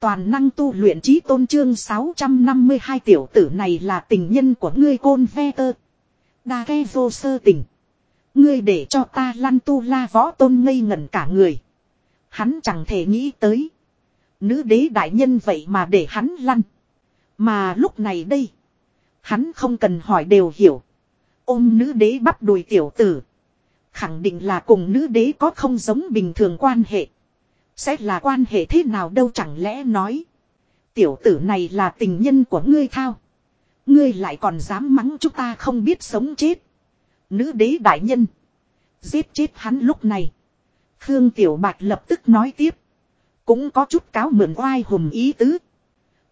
Toàn năng tu luyện trí tôn trương 652 tiểu tử này là tình nhân của ngươi côn ve tơ. Đa ke vô sơ tình. Ngươi để cho ta lăn tu la võ tôn ngây ngẩn cả người. Hắn chẳng thể nghĩ tới. Nữ đế đại nhân vậy mà để hắn lăn. Mà lúc này đây. Hắn không cần hỏi đều hiểu. Ôm nữ đế bắt đùi tiểu tử. Khẳng định là cùng nữ đế có không giống bình thường quan hệ. Sẽ là quan hệ thế nào đâu chẳng lẽ nói. Tiểu tử này là tình nhân của ngươi thao. Ngươi lại còn dám mắng chúng ta không biết sống chết. Nữ đế đại nhân. Giết chết hắn lúc này. Khương Tiểu Bạch lập tức nói tiếp. Cũng có chút cáo mượn oai hùng ý tứ.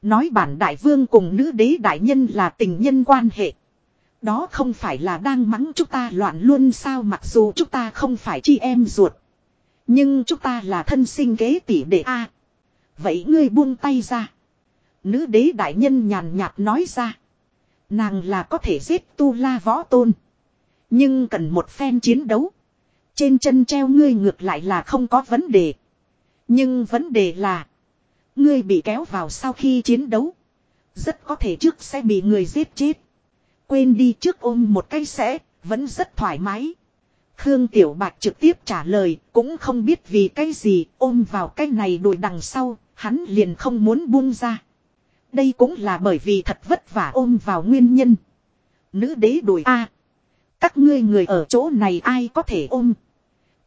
Nói bản đại vương cùng nữ đế đại nhân là tình nhân quan hệ. Đó không phải là đang mắng chúng ta loạn luôn sao mặc dù chúng ta không phải chi em ruột. Nhưng chúng ta là thân sinh kế tỷ đệ A. vậy ngươi buông tay ra. Nữ đế đại nhân nhàn nhạt nói ra. Nàng là có thể giết tu la võ tôn. Nhưng cần một phen chiến đấu. Trên chân treo ngươi ngược lại là không có vấn đề. Nhưng vấn đề là. Ngươi bị kéo vào sau khi chiến đấu. Rất có thể trước sẽ bị người giết chết. Quên đi trước ôm một cái sẽ, vẫn rất thoải mái. Khương Tiểu Bạch trực tiếp trả lời, cũng không biết vì cái gì, ôm vào cái này đuổi đằng sau, hắn liền không muốn buông ra. Đây cũng là bởi vì thật vất vả ôm vào nguyên nhân. Nữ đế đuổi A. các ngươi người ở chỗ này ai có thể ôm.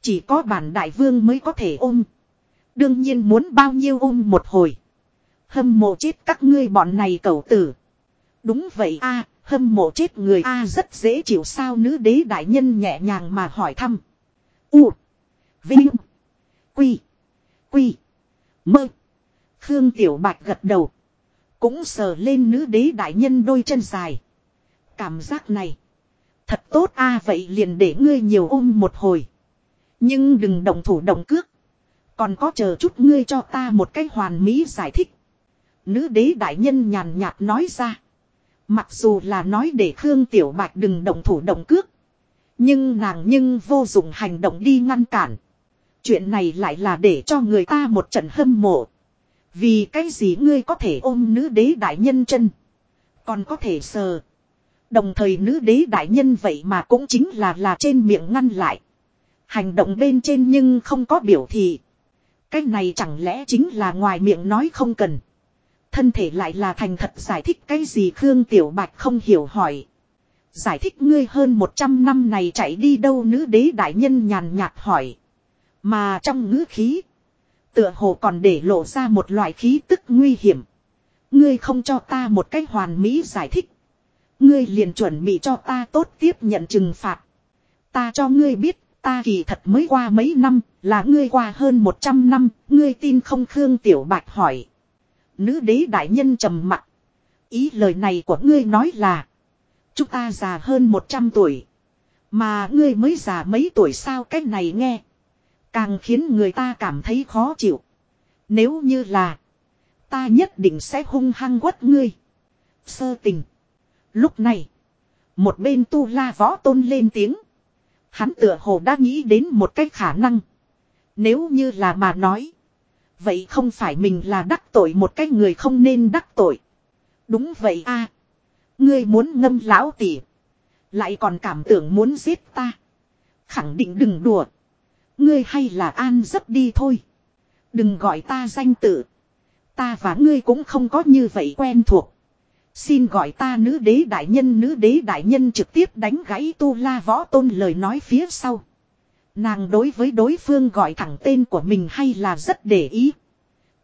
Chỉ có bản đại vương mới có thể ôm. Đương nhiên muốn bao nhiêu ôm một hồi. Hâm mộ chết các ngươi bọn này cầu tử. Đúng vậy a hâm mộ chết người a rất dễ chịu sao nữ đế đại nhân nhẹ nhàng mà hỏi thăm. U. Vinh. Quy. Quy. Mơ. Khương Tiểu Bạch gật đầu. Cũng sờ lên nữ đế đại nhân đôi chân dài. Cảm giác này. Thật tốt a, vậy liền để ngươi nhiều ôm một hồi. Nhưng đừng động thủ động cước. Còn có chờ chút ngươi cho ta một cái hoàn mỹ giải thích. Nữ đế đại nhân nhàn nhạt nói ra. Mặc dù là nói để Khương Tiểu Bạch đừng động thủ động cước. Nhưng nàng nhưng vô dụng hành động đi ngăn cản. Chuyện này lại là để cho người ta một trận hâm mộ. Vì cái gì ngươi có thể ôm nữ đế đại nhân chân. Còn có thể sờ. Đồng thời nữ đế đại nhân vậy mà cũng chính là là trên miệng ngăn lại. Hành động bên trên nhưng không có biểu thị. Cái này chẳng lẽ chính là ngoài miệng nói không cần. Thân thể lại là thành thật giải thích cái gì Khương Tiểu Bạch không hiểu hỏi. Giải thích ngươi hơn 100 năm này chạy đi đâu nữ đế đại nhân nhàn nhạt hỏi. Mà trong ngữ khí. Tựa hồ còn để lộ ra một loại khí tức nguy hiểm. Ngươi không cho ta một cách hoàn mỹ giải thích. Ngươi liền chuẩn bị cho ta tốt tiếp nhận trừng phạt. Ta cho ngươi biết Ta kỳ thật mới qua mấy năm, là ngươi qua hơn 100 năm, ngươi tin không Khương Tiểu Bạch hỏi. Nữ đế đại nhân trầm mặt. Ý lời này của ngươi nói là. Chúng ta già hơn 100 tuổi. Mà ngươi mới già mấy tuổi sao cách này nghe. Càng khiến người ta cảm thấy khó chịu. Nếu như là. Ta nhất định sẽ hung hăng quất ngươi. Sơ tình. Lúc này. Một bên tu la võ tôn lên tiếng. Hắn tựa hồ đã nghĩ đến một cách khả năng. Nếu như là mà nói. Vậy không phải mình là đắc tội một cái người không nên đắc tội. Đúng vậy a Ngươi muốn ngâm lão tỉ. Lại còn cảm tưởng muốn giết ta. Khẳng định đừng đùa. Ngươi hay là an giấc đi thôi. Đừng gọi ta danh tự. Ta và ngươi cũng không có như vậy quen thuộc. Xin gọi ta nữ đế đại nhân, nữ đế đại nhân trực tiếp đánh gãy tu la võ tôn lời nói phía sau. Nàng đối với đối phương gọi thẳng tên của mình hay là rất để ý.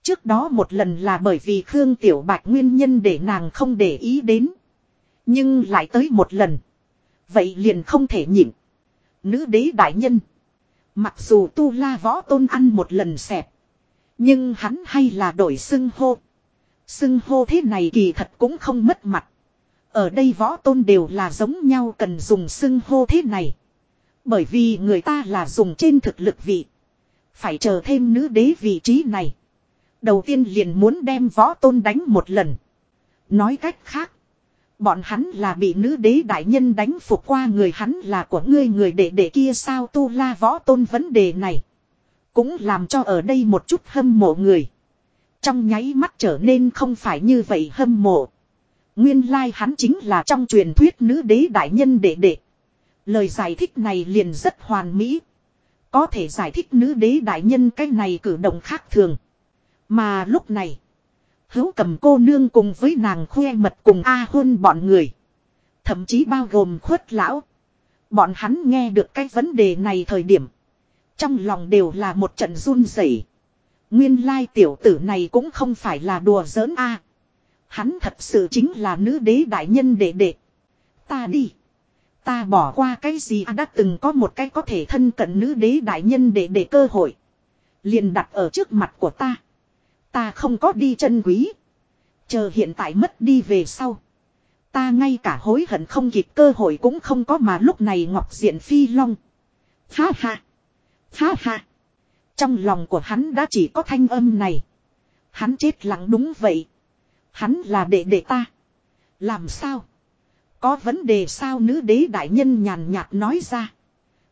Trước đó một lần là bởi vì Khương Tiểu Bạch nguyên nhân để nàng không để ý đến. Nhưng lại tới một lần. Vậy liền không thể nhịn. Nữ đế đại nhân. Mặc dù tu la võ tôn ăn một lần xẹp. Nhưng hắn hay là đổi xưng hô. Xưng hô thế này kỳ thật cũng không mất mặt. Ở đây võ tôn đều là giống nhau cần dùng xưng hô thế này. Bởi vì người ta là dùng trên thực lực vị. Phải chờ thêm nữ đế vị trí này. Đầu tiên liền muốn đem võ tôn đánh một lần. Nói cách khác. Bọn hắn là bị nữ đế đại nhân đánh phục qua người hắn là của ngươi người đệ đệ kia sao tu la võ tôn vấn đề này. Cũng làm cho ở đây một chút hâm mộ người. Trong nháy mắt trở nên không phải như vậy hâm mộ. Nguyên lai like hắn chính là trong truyền thuyết nữ đế đại nhân đệ đệ. Lời giải thích này liền rất hoàn mỹ. Có thể giải thích nữ đế đại nhân cái này cử động khác thường. Mà lúc này. Hữu cầm cô nương cùng với nàng khoe mật cùng A hôn bọn người. Thậm chí bao gồm khuất lão. Bọn hắn nghe được cái vấn đề này thời điểm. Trong lòng đều là một trận run rẩy. Nguyên lai tiểu tử này cũng không phải là đùa giỡn a. Hắn thật sự chính là nữ đế đại nhân đệ đệ. Ta đi. Ta bỏ qua cái gì à đã từng có một cái có thể thân cận nữ đế đại nhân để để cơ hội. Liền đặt ở trước mặt của ta. Ta không có đi chân quý. Chờ hiện tại mất đi về sau. Ta ngay cả hối hận không kịp cơ hội cũng không có mà lúc này ngọc diện phi long. Ha ha. Ha ha. Trong lòng của hắn đã chỉ có thanh âm này. Hắn chết lặng đúng vậy. Hắn là đệ đệ ta. Làm sao? Có vấn đề sao nữ đế đại nhân nhàn nhạt nói ra.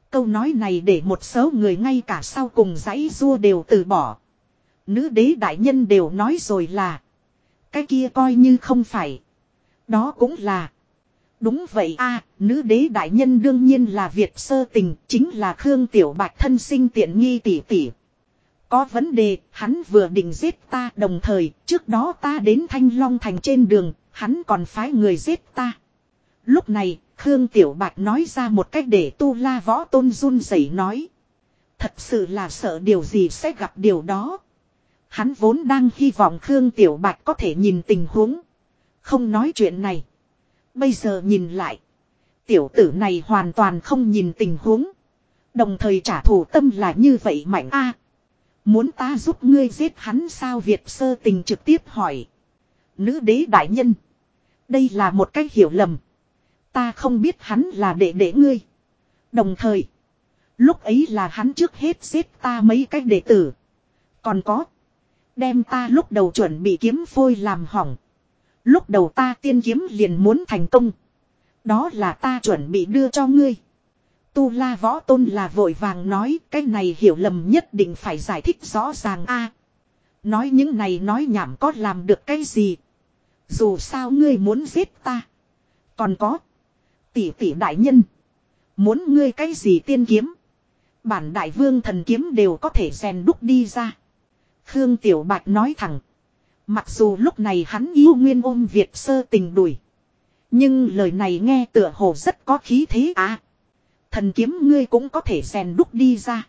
Câu nói này để một số người ngay cả sau cùng giấy rua đều từ bỏ. Nữ đế đại nhân đều nói rồi là. Cái kia coi như không phải. Đó cũng là. Đúng vậy a nữ đế đại nhân đương nhiên là Việt sơ tình, chính là Khương Tiểu Bạch thân sinh tiện nghi tỷ tỷ. Có vấn đề, hắn vừa định giết ta đồng thời, trước đó ta đến Thanh Long Thành trên đường, hắn còn phái người giết ta. Lúc này, Khương Tiểu Bạch nói ra một cách để tu la võ tôn run rẩy nói. Thật sự là sợ điều gì sẽ gặp điều đó. Hắn vốn đang hy vọng Khương Tiểu Bạch có thể nhìn tình huống. Không nói chuyện này. Bây giờ nhìn lại. Tiểu tử này hoàn toàn không nhìn tình huống. Đồng thời trả thù tâm là như vậy mạnh a Muốn ta giúp ngươi giết hắn sao Việt sơ tình trực tiếp hỏi. Nữ đế đại nhân. Đây là một cách hiểu lầm. Ta không biết hắn là đệ đệ ngươi. Đồng thời. Lúc ấy là hắn trước hết giết ta mấy cách đệ tử. Còn có. Đem ta lúc đầu chuẩn bị kiếm phôi làm hỏng. Lúc đầu ta tiên kiếm liền muốn thành công. Đó là ta chuẩn bị đưa cho ngươi. Tu la võ tôn là vội vàng nói, cái này hiểu lầm nhất định phải giải thích rõ ràng a. nói những này nói nhảm có làm được cái gì. Dù sao ngươi muốn giết ta. Còn có. Tỷ tỷ đại nhân. Muốn ngươi cái gì tiên kiếm. Bản đại vương thần kiếm đều có thể rèn đúc đi ra. Khương Tiểu Bạch nói thẳng. Mặc dù lúc này hắn yêu nguyên ôm Việt sơ tình đuổi. Nhưng lời này nghe tựa hồ rất có khí thế à. Thần kiếm ngươi cũng có thể rèn đúc đi ra.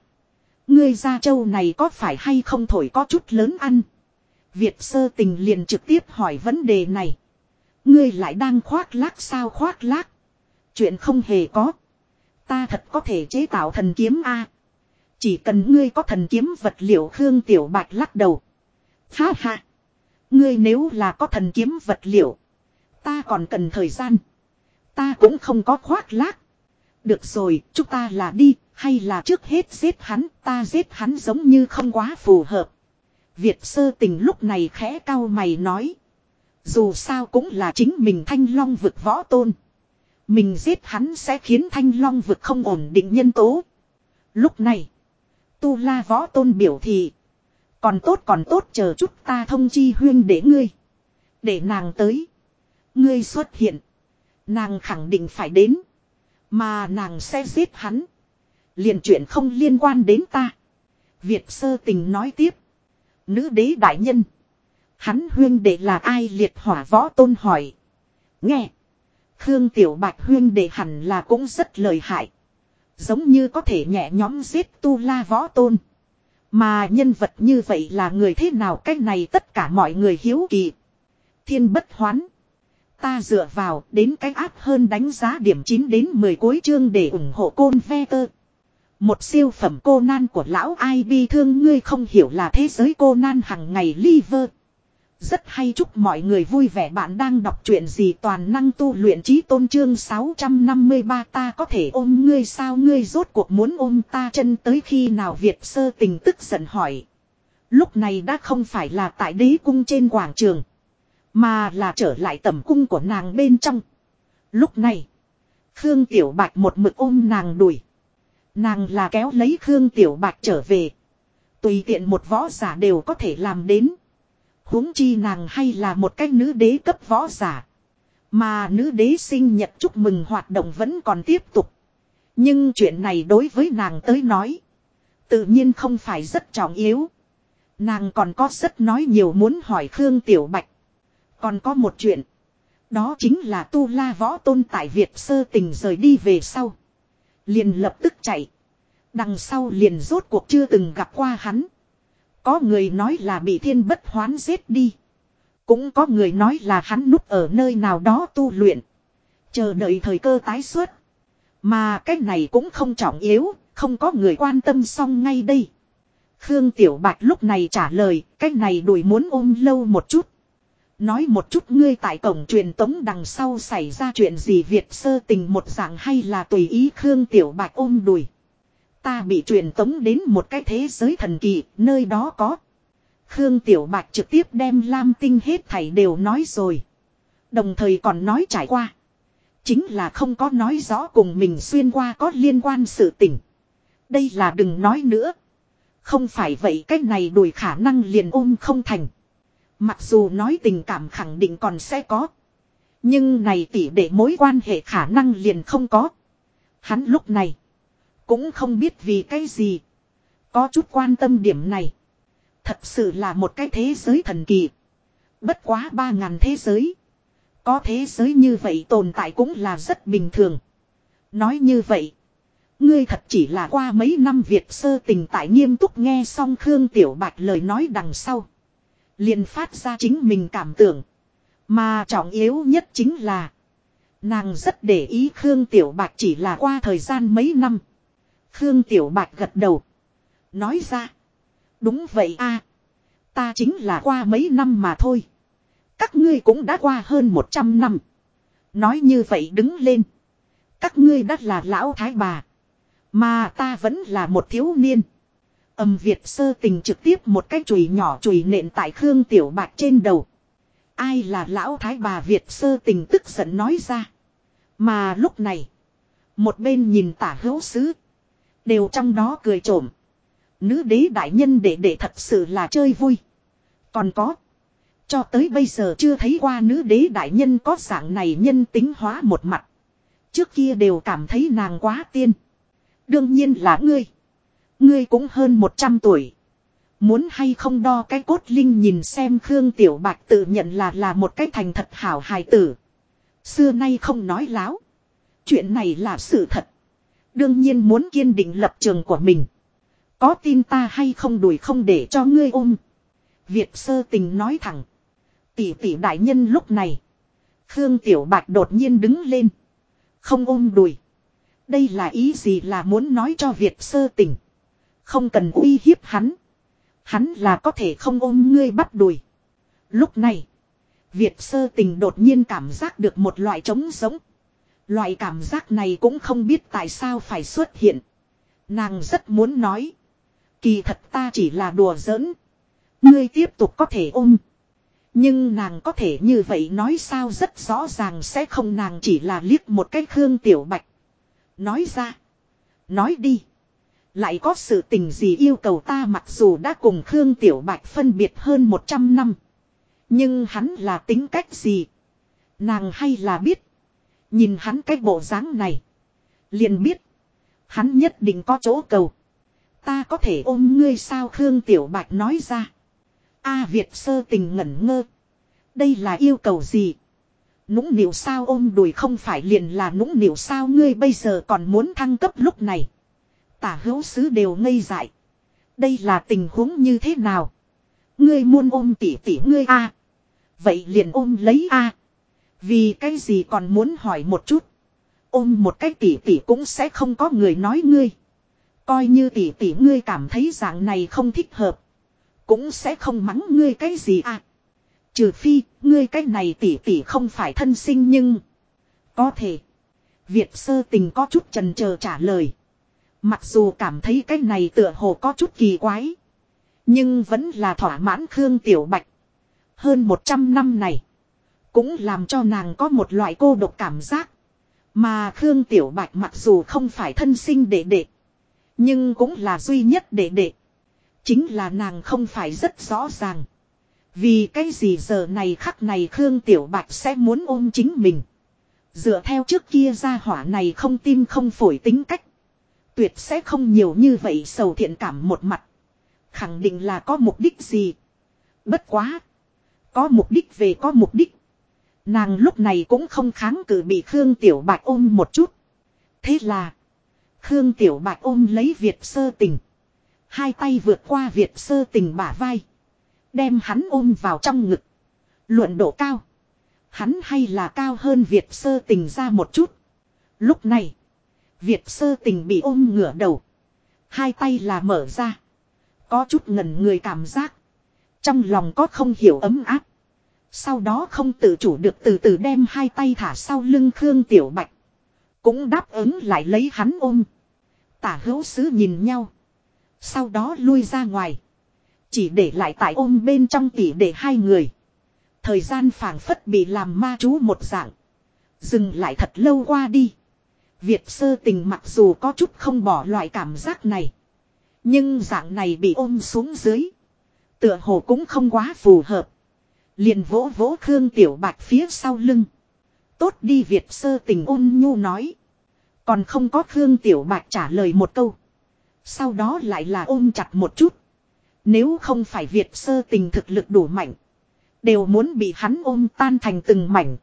Ngươi ra châu này có phải hay không thổi có chút lớn ăn. Việt sơ tình liền trực tiếp hỏi vấn đề này. Ngươi lại đang khoác lác sao khoác lác. Chuyện không hề có. Ta thật có thể chế tạo thần kiếm A. Chỉ cần ngươi có thần kiếm vật liệu Khương Tiểu Bạch lắc đầu. Ha ha. Ngươi nếu là có thần kiếm vật liệu. Ta còn cần thời gian. Ta cũng không có khoác lác. Được rồi, chúng ta là đi, hay là trước hết giết hắn, ta giết hắn giống như không quá phù hợp. Việt sơ tình lúc này khẽ cao mày nói. Dù sao cũng là chính mình thanh long vực võ tôn. Mình giết hắn sẽ khiến thanh long vực không ổn định nhân tố. Lúc này, tu la võ tôn biểu thị. Còn tốt còn tốt chờ chút ta thông chi huyên để ngươi. Để nàng tới. Ngươi xuất hiện. Nàng khẳng định phải đến. Mà nàng sẽ giết hắn. liền chuyện không liên quan đến ta. Việt sơ tình nói tiếp. Nữ đế đại nhân. Hắn huyên đệ là ai liệt hỏa võ tôn hỏi. Nghe. Khương Tiểu Bạch huyên đệ hẳn là cũng rất lợi hại. Giống như có thể nhẹ nhóm giết tu la võ tôn. Mà nhân vật như vậy là người thế nào cách này tất cả mọi người hiếu kỳ. Thiên bất hoán. Ta dựa vào đến cái áp hơn đánh giá điểm 9 đến 10 cuối chương để ủng hộ côn ve tơ. Một siêu phẩm cô nan của lão ai bi thương, ngươi không hiểu là thế giới cô nan hằng ngày liver. Rất hay chúc mọi người vui vẻ bạn đang đọc chuyện gì toàn năng tu luyện trí tôn trương 653 ta có thể ôm ngươi sao ngươi rốt cuộc muốn ôm ta chân tới khi nào Việt sơ tình tức giận hỏi. Lúc này đã không phải là tại đế cung trên quảng trường. Mà là trở lại tầm cung của nàng bên trong. Lúc này. Khương Tiểu Bạch một mực ôm nàng đuổi. Nàng là kéo lấy Khương Tiểu Bạch trở về. Tùy tiện một võ giả đều có thể làm đến huống chi nàng hay là một cái nữ đế cấp võ giả. Mà nữ đế sinh nhật chúc mừng hoạt động vẫn còn tiếp tục. Nhưng chuyện này đối với nàng tới nói. Tự nhiên không phải rất trọng yếu. Nàng còn có rất nói nhiều muốn hỏi Khương Tiểu Bạch. Còn có một chuyện. Đó chính là Tu La Võ Tôn tại Việt sơ tình rời đi về sau. Liền lập tức chạy. Đằng sau liền rốt cuộc chưa từng gặp qua hắn. Có người nói là bị thiên bất hoán giết đi. Cũng có người nói là hắn núp ở nơi nào đó tu luyện. Chờ đợi thời cơ tái xuất. Mà cái này cũng không trọng yếu, không có người quan tâm xong ngay đây. Khương Tiểu Bạch lúc này trả lời, cái này đuổi muốn ôm lâu một chút. Nói một chút ngươi tại cổng truyền tống đằng sau xảy ra chuyện gì Việt sơ tình một dạng hay là tùy ý Khương Tiểu Bạch ôm đùi. Ta bị truyền tống đến một cái thế giới thần kỳ, nơi đó có. Khương Tiểu Bạch trực tiếp đem Lam Tinh hết thảy đều nói rồi. Đồng thời còn nói trải qua. Chính là không có nói rõ cùng mình xuyên qua có liên quan sự tình. Đây là đừng nói nữa. Không phải vậy cái này đùi khả năng liền ôm không thành. Mặc dù nói tình cảm khẳng định còn sẽ có. Nhưng này tỷ để mối quan hệ khả năng liền không có. Hắn lúc này. Cũng không biết vì cái gì. Có chút quan tâm điểm này. Thật sự là một cái thế giới thần kỳ. Bất quá ba ngàn thế giới. Có thế giới như vậy tồn tại cũng là rất bình thường. Nói như vậy. Ngươi thật chỉ là qua mấy năm Việt sơ tình tại nghiêm túc nghe xong Khương Tiểu Bạch lời nói đằng sau. liền phát ra chính mình cảm tưởng. Mà trọng yếu nhất chính là. Nàng rất để ý Khương Tiểu Bạch chỉ là qua thời gian mấy năm. Khương Tiểu Bạch gật đầu. Nói ra. Đúng vậy a Ta chính là qua mấy năm mà thôi. Các ngươi cũng đã qua hơn 100 năm. Nói như vậy đứng lên. Các ngươi đã là lão thái bà. Mà ta vẫn là một thiếu niên. Âm Việt sơ tình trực tiếp một cái chùy nhỏ chùy nện tại Khương Tiểu Bạch trên đầu. Ai là lão thái bà Việt sơ tình tức giận nói ra. Mà lúc này. Một bên nhìn tả hữu sứ. Đều trong đó cười trộm. Nữ đế đại nhân để để thật sự là chơi vui. Còn có. Cho tới bây giờ chưa thấy qua nữ đế đại nhân có dạng này nhân tính hóa một mặt. Trước kia đều cảm thấy nàng quá tiên. Đương nhiên là ngươi. Ngươi cũng hơn 100 tuổi. Muốn hay không đo cái cốt linh nhìn xem Khương Tiểu Bạch tự nhận là là một cái thành thật hảo hài tử. Xưa nay không nói láo. Chuyện này là sự thật. Đương nhiên muốn kiên định lập trường của mình. Có tin ta hay không đuổi không để cho ngươi ôm. Việt sơ tình nói thẳng. Tỷ tỷ đại nhân lúc này. Khương Tiểu Bạch đột nhiên đứng lên. Không ôm đùi. Đây là ý gì là muốn nói cho Việt sơ tình. Không cần uy hiếp hắn. Hắn là có thể không ôm ngươi bắt đùi. Lúc này. Việt sơ tình đột nhiên cảm giác được một loại trống giống. Loại cảm giác này cũng không biết tại sao phải xuất hiện. Nàng rất muốn nói. Kỳ thật ta chỉ là đùa giỡn. Ngươi tiếp tục có thể ôm. Nhưng nàng có thể như vậy nói sao rất rõ ràng sẽ không nàng chỉ là liếc một cái Khương Tiểu Bạch. Nói ra. Nói đi. Lại có sự tình gì yêu cầu ta mặc dù đã cùng Khương Tiểu Bạch phân biệt hơn 100 năm. Nhưng hắn là tính cách gì? Nàng hay là biết. Nhìn hắn cái bộ dáng này. Liền biết. Hắn nhất định có chỗ cầu. Ta có thể ôm ngươi sao Khương Tiểu Bạch nói ra. A Việt sơ tình ngẩn ngơ. Đây là yêu cầu gì? Nũng nịu sao ôm đùi không phải liền là nũng nịu sao ngươi bây giờ còn muốn thăng cấp lúc này. Tả hữu sứ đều ngây dại. Đây là tình huống như thế nào? Ngươi muốn ôm tỉ tỉ ngươi a Vậy liền ôm lấy a vì cái gì còn muốn hỏi một chút. Ôm một cái tỉ tỉ cũng sẽ không có người nói ngươi. Coi như tỉ tỉ ngươi cảm thấy dạng này không thích hợp. Cũng sẽ không mắng ngươi cái gì à. Trừ phi, ngươi cái này tỉ tỉ không phải thân sinh nhưng... Có thể. Việt sơ tình có chút trần chờ trả lời. Mặc dù cảm thấy cái này tựa hồ có chút kỳ quái. Nhưng vẫn là thỏa mãn Khương Tiểu Bạch. Hơn 100 năm này. Cũng làm cho nàng có một loại cô độc cảm giác. Mà Khương Tiểu Bạch mặc dù không phải thân sinh đệ đệ. Nhưng cũng là duy nhất đệ đệ. Chính là nàng không phải rất rõ ràng. Vì cái gì giờ này khắc này Khương Tiểu Bạch sẽ muốn ôm chính mình. Dựa theo trước kia ra hỏa này không tim không phổi tính cách. Tuyệt sẽ không nhiều như vậy sầu thiện cảm một mặt. Khẳng định là có mục đích gì. Bất quá. Có mục đích về có mục đích. Nàng lúc này cũng không kháng cự bị Khương Tiểu Bạch ôm một chút. Thế là. Khương Tiểu Bạch ôm lấy Việt sơ tình. Hai tay vượt qua Việt sơ tình bả vai. Đem hắn ôm vào trong ngực. Luận độ cao. Hắn hay là cao hơn Việt sơ tình ra một chút. Lúc này. Việt sơ tình bị ôm ngửa đầu. Hai tay là mở ra. Có chút ngẩn người cảm giác. Trong lòng có không hiểu ấm áp. Sau đó không tự chủ được từ từ đem hai tay thả sau lưng Khương Tiểu Bạch. Cũng đáp ứng lại lấy hắn ôm. Tả hữu sứ nhìn nhau. Sau đó lui ra ngoài. Chỉ để lại tại ôm bên trong tỉ để hai người. Thời gian phảng phất bị làm ma chú một dạng. Dừng lại thật lâu qua đi. Việt sơ tình mặc dù có chút không bỏ loại cảm giác này. Nhưng dạng này bị ôm xuống dưới. Tựa hồ cũng không quá phù hợp. Liền vỗ vỗ Khương Tiểu Bạch phía sau lưng. Tốt đi Việt sơ tình ôn nhu nói. Còn không có Khương Tiểu Bạch trả lời một câu. Sau đó lại là ôm chặt một chút. Nếu không phải Việt sơ tình thực lực đủ mạnh. Đều muốn bị hắn ôm tan thành từng mảnh.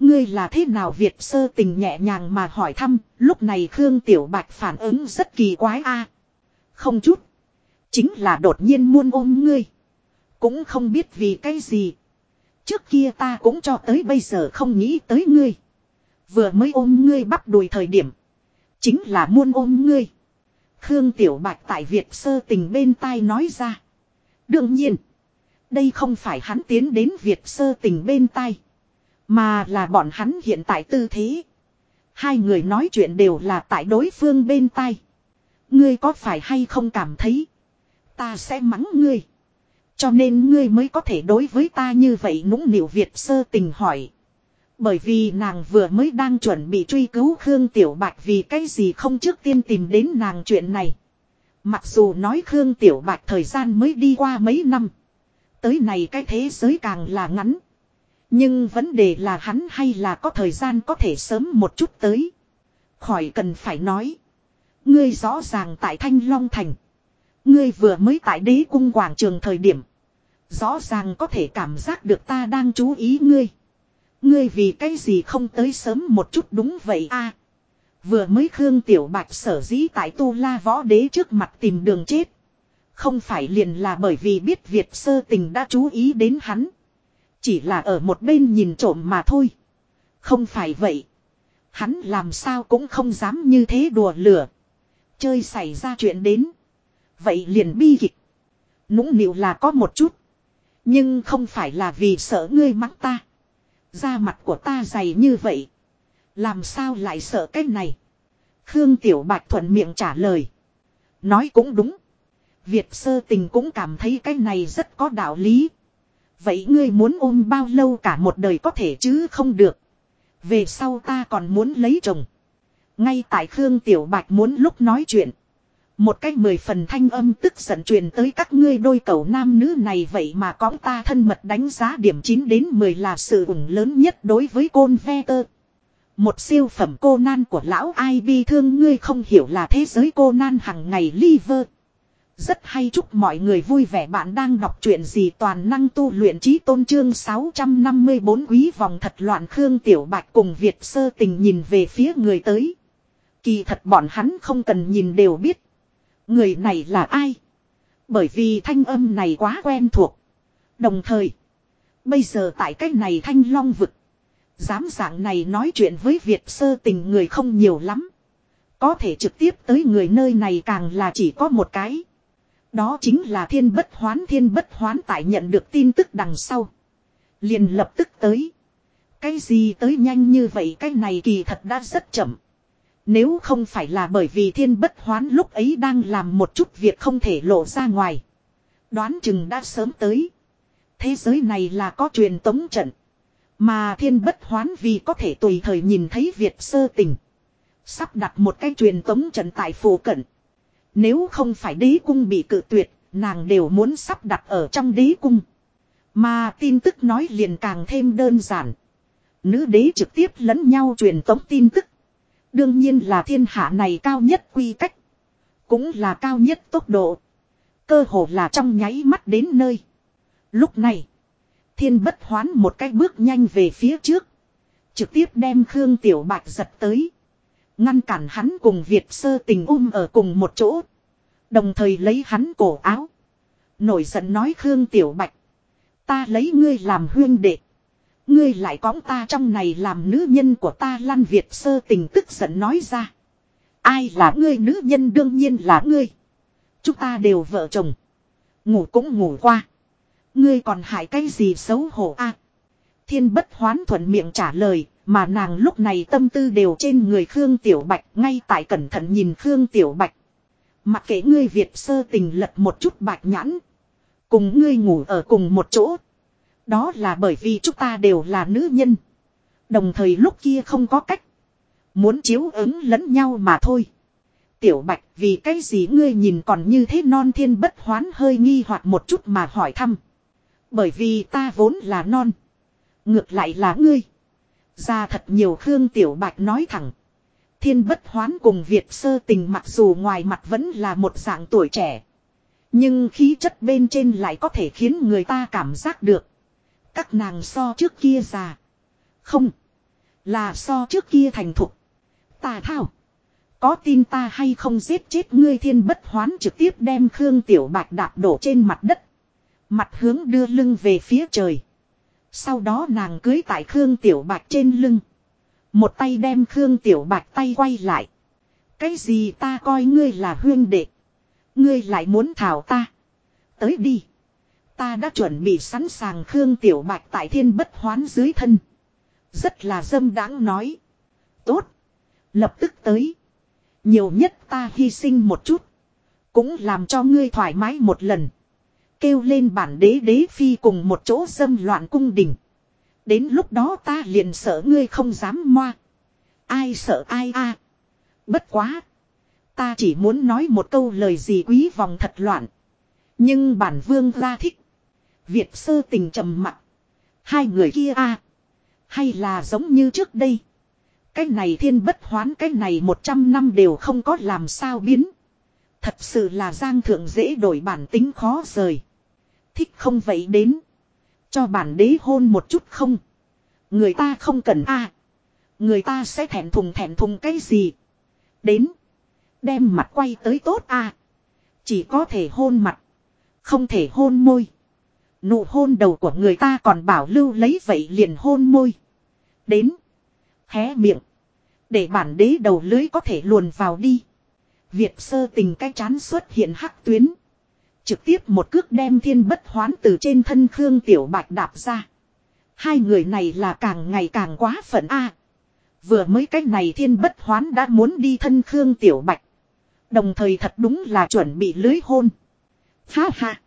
Ngươi là thế nào Việt sơ tình nhẹ nhàng mà hỏi thăm. Lúc này Khương Tiểu Bạch phản ứng rất kỳ quái a Không chút. Chính là đột nhiên muốn ôm ngươi. Cũng không biết vì cái gì. Trước kia ta cũng cho tới bây giờ không nghĩ tới ngươi. Vừa mới ôm ngươi bắt đùi thời điểm. Chính là muốn ôm ngươi. Khương Tiểu Bạch tại Việt sơ tình bên tai nói ra. Đương nhiên. Đây không phải hắn tiến đến Việt sơ tình bên tai. Mà là bọn hắn hiện tại tư thế. Hai người nói chuyện đều là tại đối phương bên tai. Ngươi có phải hay không cảm thấy. Ta sẽ mắng ngươi. Cho nên ngươi mới có thể đối với ta như vậy nũng nịu Việt sơ tình hỏi. Bởi vì nàng vừa mới đang chuẩn bị truy cứu Khương Tiểu Bạch vì cái gì không trước tiên tìm đến nàng chuyện này. Mặc dù nói Khương Tiểu Bạch thời gian mới đi qua mấy năm. Tới này cái thế giới càng là ngắn. Nhưng vấn đề là hắn hay là có thời gian có thể sớm một chút tới. Khỏi cần phải nói. Ngươi rõ ràng tại Thanh Long Thành. Ngươi vừa mới tại đế cung quảng trường thời điểm. Rõ ràng có thể cảm giác được ta đang chú ý ngươi. Ngươi vì cái gì không tới sớm một chút đúng vậy a Vừa mới Khương Tiểu Bạch sở dĩ tại Tu La Võ Đế trước mặt tìm đường chết. Không phải liền là bởi vì biết Việt sơ tình đã chú ý đến hắn. Chỉ là ở một bên nhìn trộm mà thôi. Không phải vậy. Hắn làm sao cũng không dám như thế đùa lửa. Chơi xảy ra chuyện đến. Vậy liền bi kịch. Nũng nịu là có một chút. Nhưng không phải là vì sợ ngươi mắng ta. Da mặt của ta dày như vậy. Làm sao lại sợ cái này. Khương Tiểu Bạch thuận miệng trả lời. Nói cũng đúng. Việt sơ tình cũng cảm thấy cái này rất có đạo lý. Vậy ngươi muốn ôm bao lâu cả một đời có thể chứ không được. Về sau ta còn muốn lấy chồng. Ngay tại Khương Tiểu Bạch muốn lúc nói chuyện. Một cách mười phần thanh âm tức giận truyền tới các ngươi đôi cầu nam nữ này vậy mà cõng ta thân mật đánh giá điểm 9 đến 10 là sự ủng lớn nhất đối với côn ve tơ. Một siêu phẩm cô nan của lão ai bi thương ngươi không hiểu là thế giới cô nan hằng ngày liver. Rất hay chúc mọi người vui vẻ bạn đang đọc truyện gì toàn năng tu luyện trí tôn trương 654 quý vòng thật loạn Khương Tiểu Bạch cùng Việt sơ tình nhìn về phía người tới. Kỳ thật bọn hắn không cần nhìn đều biết. Người này là ai? Bởi vì thanh âm này quá quen thuộc. Đồng thời, bây giờ tại cách này thanh long vực. Dám dạng này nói chuyện với Việt sơ tình người không nhiều lắm. Có thể trực tiếp tới người nơi này càng là chỉ có một cái. Đó chính là thiên bất hoán thiên bất hoán tại nhận được tin tức đằng sau. Liền lập tức tới. Cái gì tới nhanh như vậy cái này kỳ thật đã rất chậm. Nếu không phải là bởi vì thiên bất hoán lúc ấy đang làm một chút việc không thể lộ ra ngoài. Đoán chừng đã sớm tới. Thế giới này là có truyền tống trận. Mà thiên bất hoán vì có thể tùy thời nhìn thấy Việt sơ tình. Sắp đặt một cái truyền tống trận tại phù cận. Nếu không phải đế cung bị cự tuyệt, nàng đều muốn sắp đặt ở trong đế cung. Mà tin tức nói liền càng thêm đơn giản. Nữ đế trực tiếp lẫn nhau truyền tống tin tức. Đương nhiên là thiên hạ này cao nhất quy cách. Cũng là cao nhất tốc độ. Cơ hồ là trong nháy mắt đến nơi. Lúc này. Thiên bất hoán một cái bước nhanh về phía trước. Trực tiếp đem Khương Tiểu Bạch giật tới. Ngăn cản hắn cùng Việt sơ tình um ở cùng một chỗ. Đồng thời lấy hắn cổ áo. Nổi giận nói Khương Tiểu Bạch. Ta lấy ngươi làm huyên đệ. Ngươi lại cõng ta trong này làm nữ nhân của ta Lan Việt sơ tình tức giận nói ra. Ai là ngươi nữ nhân đương nhiên là ngươi. Chúng ta đều vợ chồng. Ngủ cũng ngủ qua. Ngươi còn hại cái gì xấu hổ a? thiên bất hoán thuận miệng trả lời, mà nàng lúc này tâm tư đều trên người Khương Tiểu Bạch, ngay tại cẩn thận nhìn Khương Tiểu Bạch. Mặc kệ ngươi Việt sơ tình lật một chút bạch nhãn. Cùng ngươi ngủ ở cùng một chỗ. Đó là bởi vì chúng ta đều là nữ nhân. Đồng thời lúc kia không có cách. Muốn chiếu ứng lẫn nhau mà thôi. Tiểu Bạch, vì cái gì ngươi nhìn còn như thế non thiên bất hoán hơi nghi hoặc một chút mà hỏi thăm. Bởi vì ta vốn là non. Ngược lại là ngươi. Ra thật nhiều Khương Tiểu Bạch nói thẳng. Thiên bất hoán cùng Việt sơ tình mặc dù ngoài mặt vẫn là một dạng tuổi trẻ. Nhưng khí chất bên trên lại có thể khiến người ta cảm giác được. Các nàng so trước kia già. Không. Là so trước kia thành thục. tà thao. Có tin ta hay không giết chết ngươi thiên bất hoán trực tiếp đem Khương Tiểu Bạch đạp đổ trên mặt đất. Mặt hướng đưa lưng về phía trời. Sau đó nàng cưới tại Khương Tiểu Bạch trên lưng. Một tay đem Khương Tiểu Bạch tay quay lại. Cái gì ta coi ngươi là huyên đệ. Ngươi lại muốn thảo ta. Tới đi. Ta đã chuẩn bị sẵn sàng Khương Tiểu Bạch tại thiên bất hoán dưới thân. Rất là dâm đáng nói. Tốt. Lập tức tới. Nhiều nhất ta hy sinh một chút. Cũng làm cho ngươi thoải mái một lần. Kêu lên bản đế đế phi cùng một chỗ dâm loạn cung đình. Đến lúc đó ta liền sợ ngươi không dám moa. Ai sợ ai a? Bất quá. Ta chỉ muốn nói một câu lời gì quý vòng thật loạn. Nhưng bản vương ra thích. Việt sơ tình trầm mặc. Hai người kia a Hay là giống như trước đây. Cái này thiên bất hoán, cái này một trăm năm đều không có làm sao biến. Thật sự là giang thượng dễ đổi bản tính khó rời. Thích không vậy đến. Cho bản đế hôn một chút không. Người ta không cần a Người ta sẽ thẹn thùng thẹn thùng cái gì. Đến. Đem mặt quay tới tốt a Chỉ có thể hôn mặt. Không thể hôn môi. Nụ hôn đầu của người ta còn bảo lưu lấy vậy liền hôn môi. Đến. Hé miệng. Để bản đế đầu lưới có thể luồn vào đi. Việt sơ tình cái chán xuất hiện hắc tuyến. Trực tiếp một cước đem thiên bất hoán từ trên thân Khương Tiểu Bạch đạp ra. Hai người này là càng ngày càng quá phận a. vừa mới cách này thiên bất hoán đã muốn đi thân Khương Tiểu Bạch. Đồng thời thật đúng là chuẩn bị lưới hôn. Ha ha.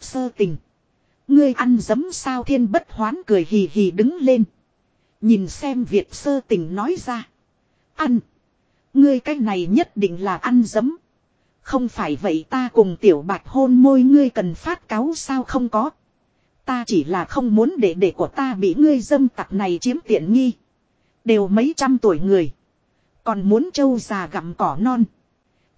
Sơ tình. Ngươi ăn dấm sao thiên bất hoán cười hì hì đứng lên. Nhìn xem Việt sơ tình nói ra. Ăn. Ngươi cái này nhất định là ăn dấm. Không phải vậy ta cùng tiểu bạch hôn môi ngươi cần phát cáo sao không có. Ta chỉ là không muốn để để của ta bị ngươi dâm tặc này chiếm tiện nghi. Đều mấy trăm tuổi người. Còn muốn trâu già gặm cỏ non.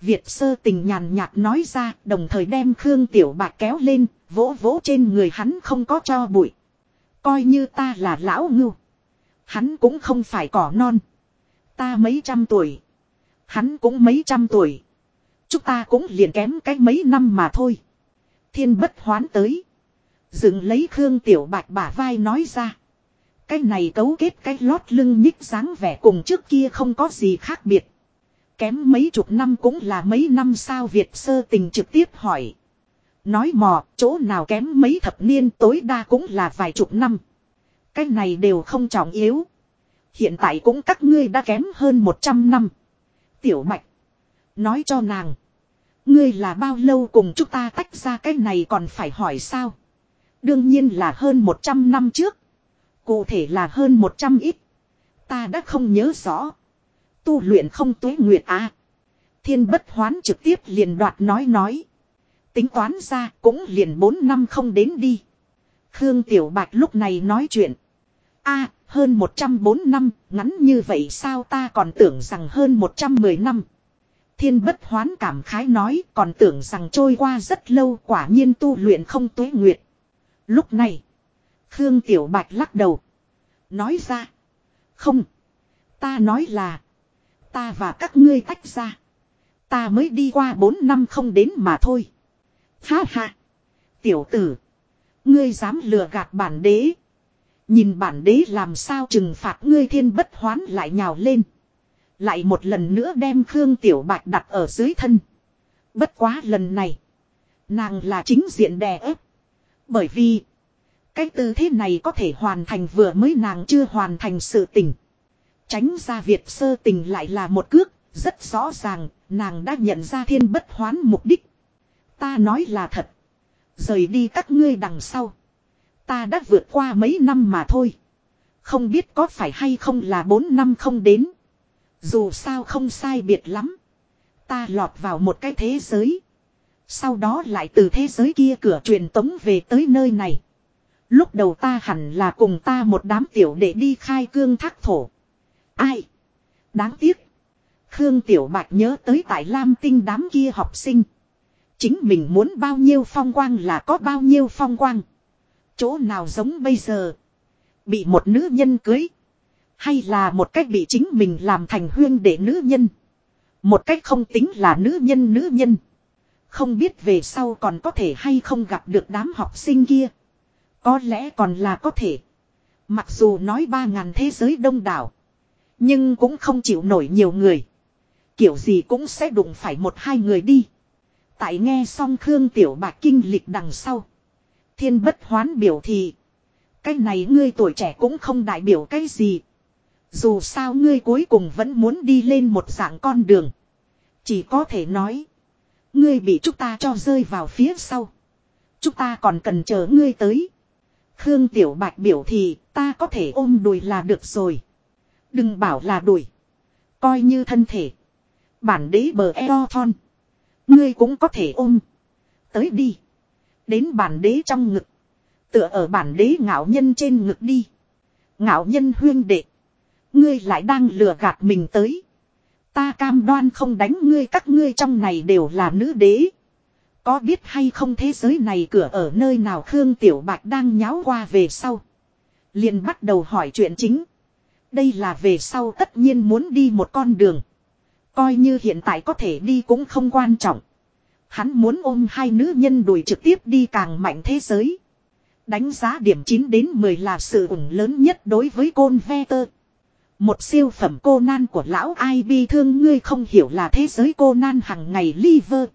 Việt sơ tình nhàn nhạt nói ra đồng thời đem Khương Tiểu bạc kéo lên, vỗ vỗ trên người hắn không có cho bụi. Coi như ta là lão ngưu. Hắn cũng không phải cỏ non. Ta mấy trăm tuổi. Hắn cũng mấy trăm tuổi. Chúng ta cũng liền kém cái mấy năm mà thôi. Thiên bất hoán tới. Dựng lấy Khương Tiểu Bạch bả vai nói ra. Cái này cấu kết cái lót lưng nhích dáng vẻ cùng trước kia không có gì khác biệt. Kém mấy chục năm cũng là mấy năm sao Việt sơ tình trực tiếp hỏi. Nói mò, chỗ nào kém mấy thập niên tối đa cũng là vài chục năm. Cái này đều không trọng yếu. Hiện tại cũng các ngươi đã kém hơn 100 năm. Tiểu mạch. Nói cho nàng. Ngươi là bao lâu cùng chúng ta tách ra cái này còn phải hỏi sao? Đương nhiên là hơn 100 năm trước. Cụ thể là hơn 100 ít. Ta đã không nhớ rõ. Tu luyện không tuế nguyệt à. Thiên bất hoán trực tiếp liền đoạt nói nói. Tính toán ra cũng liền 4 năm không đến đi. Khương Tiểu Bạch lúc này nói chuyện. a hơn 104 năm, ngắn như vậy sao ta còn tưởng rằng hơn 110 năm. Thiên bất hoán cảm khái nói còn tưởng rằng trôi qua rất lâu quả nhiên tu luyện không tuế nguyệt. Lúc này, Khương Tiểu Bạch lắc đầu. Nói ra, không, ta nói là, ta và các ngươi tách ra. Ta mới đi qua 4 năm không đến mà thôi. Ha ha, tiểu tử, ngươi dám lừa gạt bản đế. Nhìn bản đế làm sao trừng phạt ngươi thiên bất hoán lại nhào lên. Lại một lần nữa đem Khương Tiểu Bạch đặt ở dưới thân. Bất quá lần này. Nàng là chính diện đè ép. Bởi vì. Cái tư thế này có thể hoàn thành vừa mới nàng chưa hoàn thành sự tình. Tránh ra Việt sơ tình lại là một cước. Rất rõ ràng. Nàng đã nhận ra thiên bất hoán mục đích. Ta nói là thật. Rời đi các ngươi đằng sau. Ta đã vượt qua mấy năm mà thôi. Không biết có phải hay không là bốn năm không đến. Dù sao không sai biệt lắm. Ta lọt vào một cái thế giới. Sau đó lại từ thế giới kia cửa truyền tống về tới nơi này. Lúc đầu ta hẳn là cùng ta một đám tiểu để đi khai cương thác thổ. Ai? Đáng tiếc. Khương Tiểu Bạch nhớ tới tại Lam Tinh đám kia học sinh. Chính mình muốn bao nhiêu phong quang là có bao nhiêu phong quang. Chỗ nào giống bây giờ. Bị một nữ nhân cưới. Hay là một cách bị chính mình làm thành huyên để nữ nhân. Một cách không tính là nữ nhân nữ nhân. Không biết về sau còn có thể hay không gặp được đám học sinh kia. Có lẽ còn là có thể. Mặc dù nói ba ngàn thế giới đông đảo. Nhưng cũng không chịu nổi nhiều người. Kiểu gì cũng sẽ đụng phải một hai người đi. Tại nghe xong Khương Tiểu bạc kinh lịch đằng sau. Thiên bất hoán biểu thị. Cái này ngươi tuổi trẻ cũng không đại biểu cái gì. Dù sao ngươi cuối cùng vẫn muốn đi lên một dạng con đường. Chỉ có thể nói. Ngươi bị chúng ta cho rơi vào phía sau. Chúng ta còn cần chờ ngươi tới. Khương Tiểu Bạch biểu thì, ta có thể ôm đùi là được rồi. Đừng bảo là đuổi, Coi như thân thể. Bản đế bờ eo thon. Ngươi cũng có thể ôm. Tới đi. Đến bản đế trong ngực. Tựa ở bản đế ngạo nhân trên ngực đi. Ngạo nhân huyên đệ. Ngươi lại đang lừa gạt mình tới. Ta cam đoan không đánh ngươi các ngươi trong này đều là nữ đế. Có biết hay không thế giới này cửa ở nơi nào Khương Tiểu Bạch đang nháo qua về sau. liền bắt đầu hỏi chuyện chính. Đây là về sau tất nhiên muốn đi một con đường. Coi như hiện tại có thể đi cũng không quan trọng. Hắn muốn ôm hai nữ nhân đuổi trực tiếp đi càng mạnh thế giới. Đánh giá điểm 9 đến 10 là sự ủng lớn nhất đối với côn ve tơ. Một siêu phẩm cô nan của lão ai bi thương ngươi không hiểu là thế giới cô nan hằng ngày liver.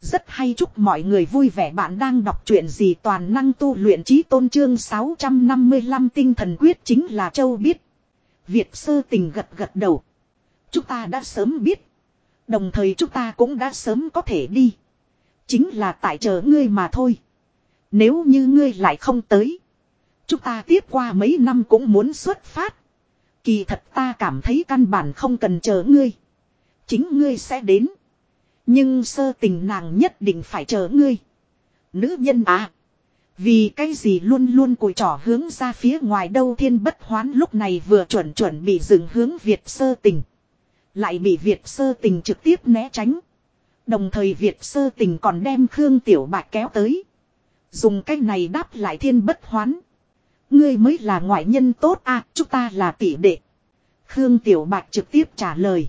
Rất hay chúc mọi người vui vẻ bạn đang đọc truyện gì toàn năng tu luyện trí tôn trương 655 tinh thần quyết chính là châu biết. Việt sơ tình gật gật đầu. Chúng ta đã sớm biết. Đồng thời chúng ta cũng đã sớm có thể đi. Chính là tại chờ ngươi mà thôi. Nếu như ngươi lại không tới. Chúng ta tiếp qua mấy năm cũng muốn xuất phát. Kỳ thật ta cảm thấy căn bản không cần chờ ngươi. Chính ngươi sẽ đến. Nhưng sơ tình nàng nhất định phải chờ ngươi. Nữ nhân à. Vì cái gì luôn luôn cùi trỏ hướng ra phía ngoài đâu thiên bất hoán lúc này vừa chuẩn chuẩn bị dừng hướng Việt sơ tình. Lại bị Việt sơ tình trực tiếp né tránh. Đồng thời Việt sơ tình còn đem Khương Tiểu Bạch kéo tới. Dùng cách này đáp lại thiên bất hoán. Ngươi mới là ngoại nhân tốt à, chúng ta là tỷ đệ. Khương Tiểu Bạch trực tiếp trả lời.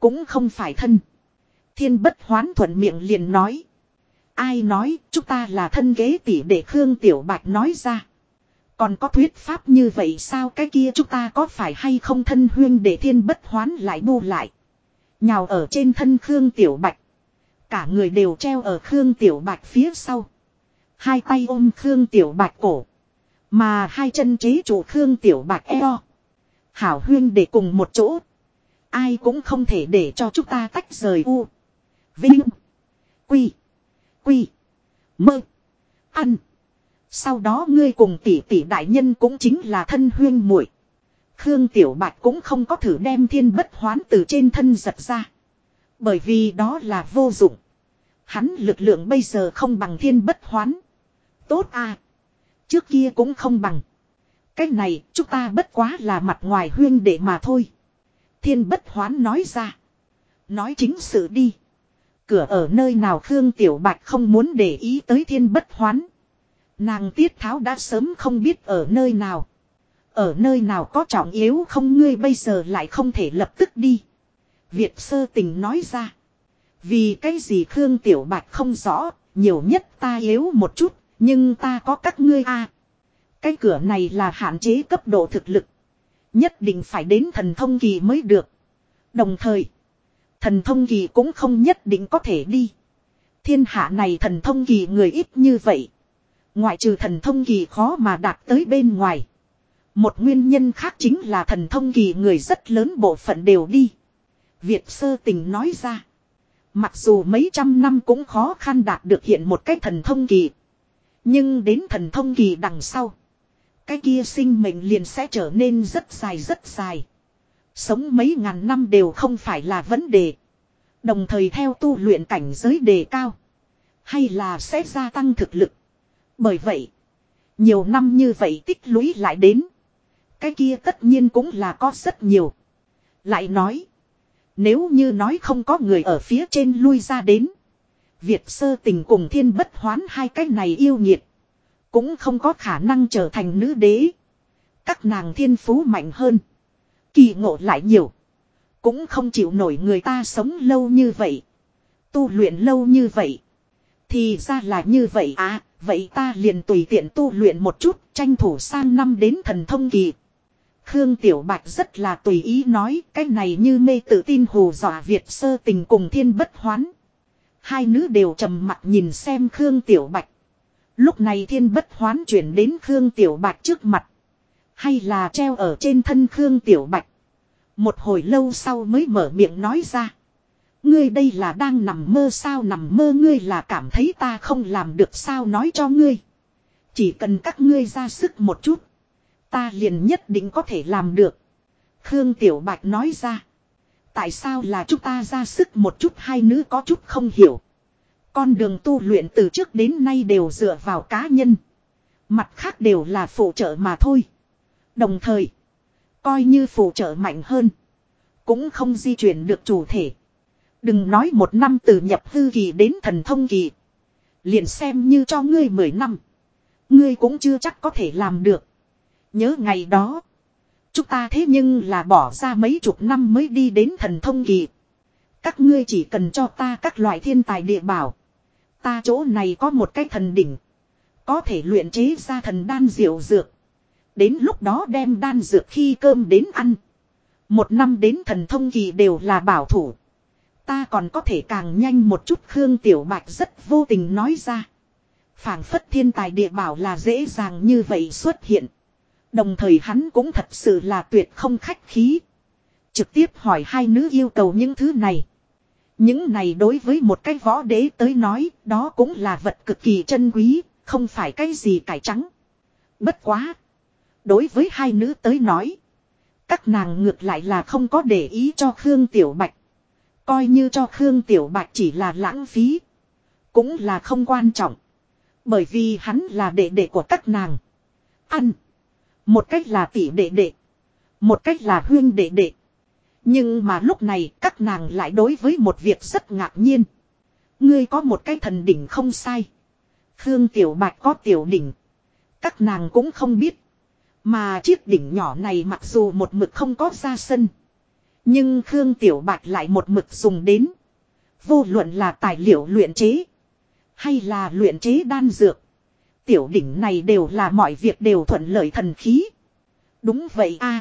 Cũng không phải thân. Thiên bất hoán thuận miệng liền nói. Ai nói, chúng ta là thân ghế tỷ để Khương Tiểu Bạch nói ra. Còn có thuyết pháp như vậy sao cái kia chúng ta có phải hay không thân huyên để thiên bất hoán lại bu lại. Nhào ở trên thân Khương Tiểu Bạch. Cả người đều treo ở Khương Tiểu Bạch phía sau. Hai tay ôm Khương Tiểu Bạch cổ. Mà hai chân chế chủ Khương Tiểu Bạch eo. Hảo huyên để cùng một chỗ. Ai cũng không thể để cho chúng ta tách rời u. Vinh. Quy. Quy. Mơ. Ăn. Sau đó ngươi cùng tỷ tỷ đại nhân cũng chính là thân huyên muội. Khương Tiểu Bạch cũng không có thử đem thiên bất hoán từ trên thân giật ra. Bởi vì đó là vô dụng. Hắn lực lượng bây giờ không bằng thiên bất hoán. Tốt à. Trước kia cũng không bằng. Cái này, chúng ta bất quá là mặt ngoài huyên để mà thôi. Thiên bất hoán nói ra. Nói chính sự đi. Cửa ở nơi nào Khương Tiểu Bạch không muốn để ý tới thiên bất hoán. Nàng tiết tháo đã sớm không biết ở nơi nào. Ở nơi nào có trọng yếu không ngươi bây giờ lại không thể lập tức đi. Việt sơ tình nói ra. Vì cái gì Khương Tiểu Bạch không rõ, nhiều nhất ta yếu một chút, nhưng ta có các ngươi a. Cái cửa này là hạn chế cấp độ thực lực. Nhất định phải đến thần thông kỳ mới được. Đồng thời, thần thông kỳ cũng không nhất định có thể đi. Thiên hạ này thần thông kỳ người ít như vậy. Ngoại trừ thần thông kỳ khó mà đạt tới bên ngoài. Một nguyên nhân khác chính là thần thông kỳ người rất lớn bộ phận đều đi. Việt sơ tình nói ra. Mặc dù mấy trăm năm cũng khó khăn đạt được hiện một cái thần thông kỳ. Nhưng đến thần thông kỳ đằng sau. Cái kia sinh mệnh liền sẽ trở nên rất dài rất dài. Sống mấy ngàn năm đều không phải là vấn đề. Đồng thời theo tu luyện cảnh giới đề cao. Hay là sẽ gia tăng thực lực. Bởi vậy. Nhiều năm như vậy tích lũy lại đến. Cái kia tất nhiên cũng là có rất nhiều. Lại nói. Nếu như nói không có người ở phía trên lui ra đến. Việt sơ tình cùng thiên bất hoán hai cái này yêu nhiệt. Cũng không có khả năng trở thành nữ đế. Các nàng thiên phú mạnh hơn. Kỳ ngộ lại nhiều. Cũng không chịu nổi người ta sống lâu như vậy. Tu luyện lâu như vậy. Thì ra là như vậy à. Vậy ta liền tùy tiện tu luyện một chút. Tranh thủ sang năm đến thần thông kỳ. Khương Tiểu Bạch rất là tùy ý nói, cái này như mê tự tin hù dọa Việt sơ tình cùng thiên bất hoán. Hai nữ đều trầm mặt nhìn xem Khương Tiểu Bạch. Lúc này thiên bất hoán chuyển đến Khương Tiểu Bạch trước mặt. Hay là treo ở trên thân Khương Tiểu Bạch. Một hồi lâu sau mới mở miệng nói ra. Ngươi đây là đang nằm mơ sao nằm mơ ngươi là cảm thấy ta không làm được sao nói cho ngươi. Chỉ cần các ngươi ra sức một chút. Ta liền nhất định có thể làm được. Khương Tiểu Bạch nói ra. Tại sao là chúng ta ra sức một chút hai nữ có chút không hiểu. Con đường tu luyện từ trước đến nay đều dựa vào cá nhân. Mặt khác đều là phụ trợ mà thôi. Đồng thời, coi như phụ trợ mạnh hơn. Cũng không di chuyển được chủ thể. Đừng nói một năm từ nhập hư kỳ đến thần thông kỳ. Liền xem như cho ngươi mười năm. Ngươi cũng chưa chắc có thể làm được. Nhớ ngày đó. Chúng ta thế nhưng là bỏ ra mấy chục năm mới đi đến thần thông kỳ. Các ngươi chỉ cần cho ta các loại thiên tài địa bảo. Ta chỗ này có một cái thần đỉnh. Có thể luyện chế ra thần đan diệu dược. Đến lúc đó đem đan dược khi cơm đến ăn. Một năm đến thần thông kỳ đều là bảo thủ. Ta còn có thể càng nhanh một chút Khương Tiểu Bạch rất vô tình nói ra. phảng phất thiên tài địa bảo là dễ dàng như vậy xuất hiện. Đồng thời hắn cũng thật sự là tuyệt không khách khí. Trực tiếp hỏi hai nữ yêu cầu những thứ này. Những này đối với một cái võ đế tới nói, đó cũng là vật cực kỳ chân quý, không phải cái gì cải trắng. Bất quá. Đối với hai nữ tới nói, các nàng ngược lại là không có để ý cho Khương Tiểu Bạch. Coi như cho Khương Tiểu Bạch chỉ là lãng phí. Cũng là không quan trọng. Bởi vì hắn là đệ đệ của các nàng. Ăn. Một cách là tỷ đệ đệ. Một cách là huyên đệ đệ. Nhưng mà lúc này các nàng lại đối với một việc rất ngạc nhiên. Ngươi có một cái thần đỉnh không sai. Khương Tiểu Bạch có tiểu đỉnh. Các nàng cũng không biết. Mà chiếc đỉnh nhỏ này mặc dù một mực không có ra sân. Nhưng Khương Tiểu Bạch lại một mực dùng đến. Vô luận là tài liệu luyện chế. Hay là luyện chế đan dược. Tiểu đỉnh này đều là mọi việc đều thuận lợi thần khí. Đúng vậy a,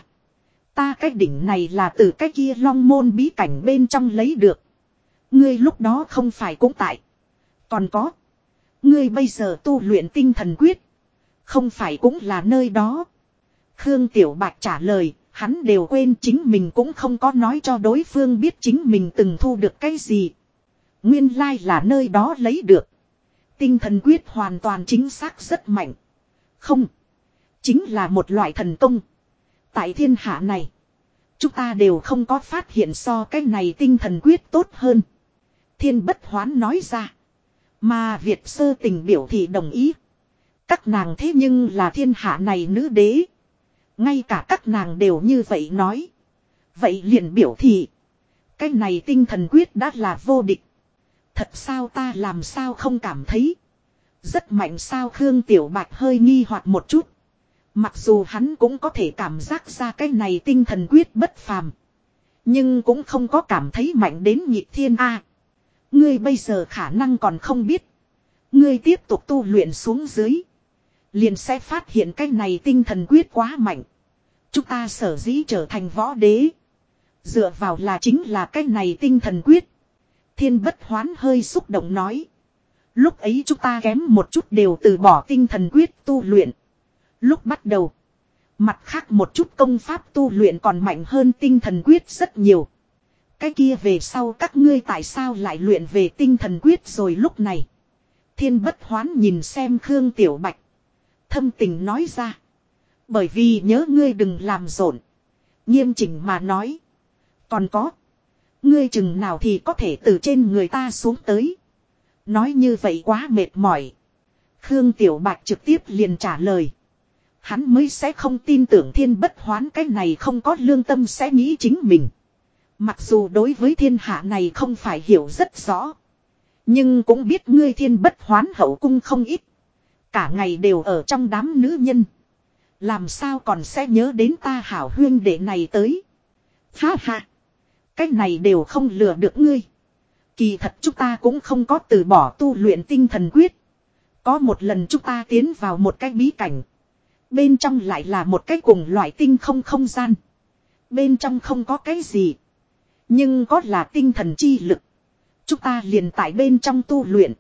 Ta cái đỉnh này là từ cái kia long môn bí cảnh bên trong lấy được. Ngươi lúc đó không phải cũng tại. Còn có. Ngươi bây giờ tu luyện tinh thần quyết. Không phải cũng là nơi đó. Khương Tiểu Bạch trả lời, hắn đều quên chính mình cũng không có nói cho đối phương biết chính mình từng thu được cái gì. Nguyên lai là nơi đó lấy được. Tinh thần quyết hoàn toàn chính xác rất mạnh. Không. Chính là một loại thần công. Tại thiên hạ này. Chúng ta đều không có phát hiện so cái này tinh thần quyết tốt hơn. Thiên bất hoán nói ra. Mà Việt sơ tình biểu thị đồng ý. Các nàng thế nhưng là thiên hạ này nữ đế. Ngay cả các nàng đều như vậy nói. Vậy liền biểu thị. Cái này tinh thần quyết đã là vô địch. Thật sao ta làm sao không cảm thấy. Rất mạnh sao Khương Tiểu Bạch hơi nghi hoặc một chút. Mặc dù hắn cũng có thể cảm giác ra cái này tinh thần quyết bất phàm. Nhưng cũng không có cảm thấy mạnh đến nhịp thiên A. ngươi bây giờ khả năng còn không biết. Ngươi tiếp tục tu luyện xuống dưới. Liền sẽ phát hiện cái này tinh thần quyết quá mạnh. Chúng ta sở dĩ trở thành võ đế. Dựa vào là chính là cái này tinh thần quyết. Thiên bất hoán hơi xúc động nói. Lúc ấy chúng ta kém một chút đều từ bỏ tinh thần quyết tu luyện. Lúc bắt đầu. Mặt khác một chút công pháp tu luyện còn mạnh hơn tinh thần quyết rất nhiều. Cái kia về sau các ngươi tại sao lại luyện về tinh thần quyết rồi lúc này. Thiên bất hoán nhìn xem Khương Tiểu Bạch. Thâm tình nói ra. Bởi vì nhớ ngươi đừng làm rộn. Nghiêm chỉnh mà nói. Còn có. Ngươi chừng nào thì có thể từ trên người ta xuống tới. Nói như vậy quá mệt mỏi. Khương Tiểu Bạch trực tiếp liền trả lời. Hắn mới sẽ không tin tưởng thiên bất hoán cái này không có lương tâm sẽ nghĩ chính mình. Mặc dù đối với thiên hạ này không phải hiểu rất rõ. Nhưng cũng biết ngươi thiên bất hoán hậu cung không ít. Cả ngày đều ở trong đám nữ nhân. Làm sao còn sẽ nhớ đến ta hảo huyên đệ này tới. Ha ha. Cái này đều không lừa được ngươi. Kỳ thật chúng ta cũng không có từ bỏ tu luyện tinh thần quyết. Có một lần chúng ta tiến vào một cái bí cảnh. Bên trong lại là một cái cùng loại tinh không không gian. Bên trong không có cái gì. Nhưng có là tinh thần chi lực. Chúng ta liền tại bên trong tu luyện.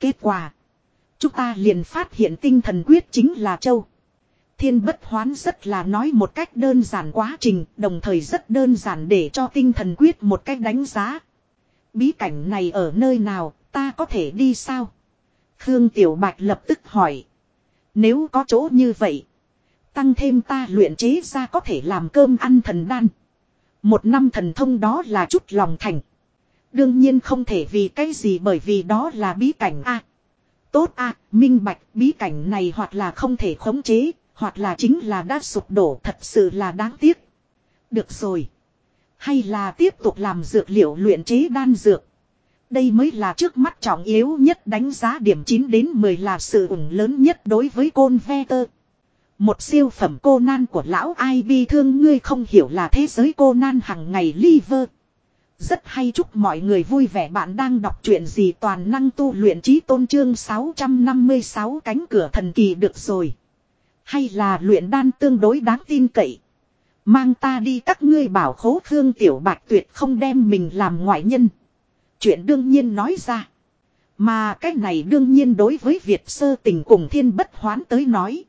Kết quả. Chúng ta liền phát hiện tinh thần quyết chính là châu. Thiên bất hoán rất là nói một cách đơn giản quá trình, đồng thời rất đơn giản để cho tinh thần quyết một cách đánh giá. Bí cảnh này ở nơi nào, ta có thể đi sao? Khương Tiểu Bạch lập tức hỏi. Nếu có chỗ như vậy, tăng thêm ta luyện chế ra có thể làm cơm ăn thần đan. Một năm thần thông đó là chút lòng thành. Đương nhiên không thể vì cái gì bởi vì đó là bí cảnh a tốt a, minh bạch, bí cảnh này hoặc là không thể khống chế, hoặc là chính là đã sụp đổ thật sự là đáng tiếc. Được rồi. Hay là tiếp tục làm dược liệu luyện chế đan dược. Đây mới là trước mắt trọng yếu nhất đánh giá điểm 9 đến 10 là sự ủng lớn nhất đối với côn ve tơ. Một siêu phẩm cô nan của lão ai bi thương ngươi không hiểu là thế giới cô nan hằng ngày liver. Rất hay chúc mọi người vui vẻ bạn đang đọc truyện gì toàn năng tu luyện trí tôn trương 656 cánh cửa thần kỳ được rồi. Hay là luyện đan tương đối đáng tin cậy. Mang ta đi các ngươi bảo khố Khương Tiểu Bạch tuyệt không đem mình làm ngoại nhân. Chuyện đương nhiên nói ra. Mà cái này đương nhiên đối với Việt sơ tình cùng thiên bất hoán tới nói.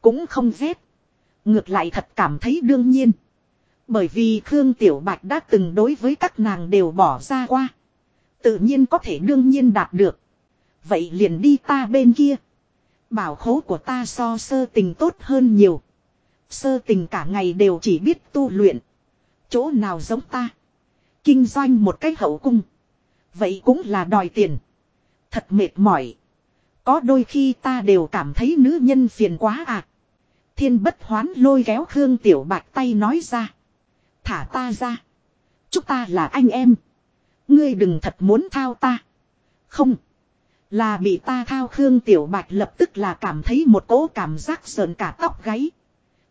Cũng không ghét. Ngược lại thật cảm thấy đương nhiên. Bởi vì Khương Tiểu Bạch đã từng đối với các nàng đều bỏ ra qua. Tự nhiên có thể đương nhiên đạt được. Vậy liền đi ta bên kia. Bảo khố của ta so sơ tình tốt hơn nhiều. Sơ tình cả ngày đều chỉ biết tu luyện. Chỗ nào giống ta. Kinh doanh một cái hậu cung. Vậy cũng là đòi tiền. Thật mệt mỏi. Có đôi khi ta đều cảm thấy nữ nhân phiền quá à. Thiên bất hoán lôi kéo Khương Tiểu Bạch tay nói ra. Thả ta ra. Chúng ta là anh em. Ngươi đừng thật muốn thao ta. Không. Là bị ta thao Khương Tiểu Bạch lập tức là cảm thấy một cỗ cảm giác sờn cả tóc gáy.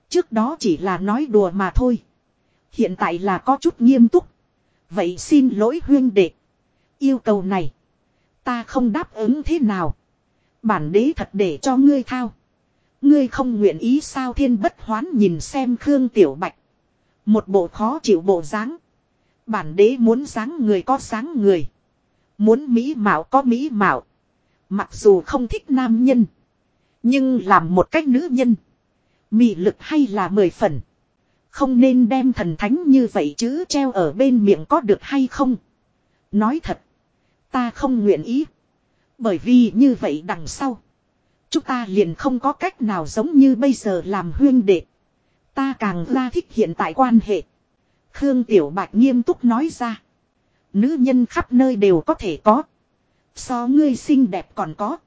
Trước đó chỉ là nói đùa mà thôi. Hiện tại là có chút nghiêm túc. Vậy xin lỗi huyên đệ. Yêu cầu này. Ta không đáp ứng thế nào. Bản đế thật để cho ngươi thao. Ngươi không nguyện ý sao thiên bất hoán nhìn xem Khương Tiểu Bạch. Một bộ khó chịu bộ dáng. Bản đế muốn dáng người có dáng người. Muốn mỹ mạo có mỹ mạo. Mặc dù không thích nam nhân. Nhưng làm một cách nữ nhân. Mị lực hay là mười phần. Không nên đem thần thánh như vậy chứ treo ở bên miệng có được hay không. Nói thật. Ta không nguyện ý. Bởi vì như vậy đằng sau. Chúng ta liền không có cách nào giống như bây giờ làm huyên đệ. Ta càng ra thích hiện tại quan hệ. Khương Tiểu Bạch nghiêm túc nói ra. Nữ nhân khắp nơi đều có thể có. So ngươi xinh đẹp còn có.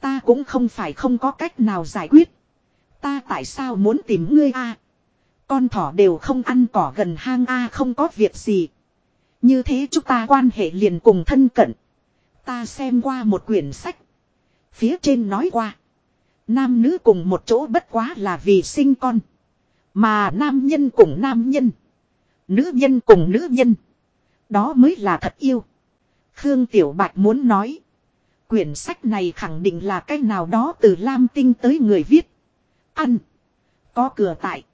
Ta cũng không phải không có cách nào giải quyết. Ta tại sao muốn tìm ngươi a? Con thỏ đều không ăn cỏ gần hang a, không có việc gì. Như thế chúng ta quan hệ liền cùng thân cận. Ta xem qua một quyển sách. Phía trên nói qua. Nam nữ cùng một chỗ bất quá là vì sinh con. Mà nam nhân cùng nam nhân. Nữ nhân cùng nữ nhân. Đó mới là thật yêu. Khương Tiểu Bạch muốn nói. Quyển sách này khẳng định là cách nào đó từ Lam Tinh tới người viết. Ăn. Có cửa tại.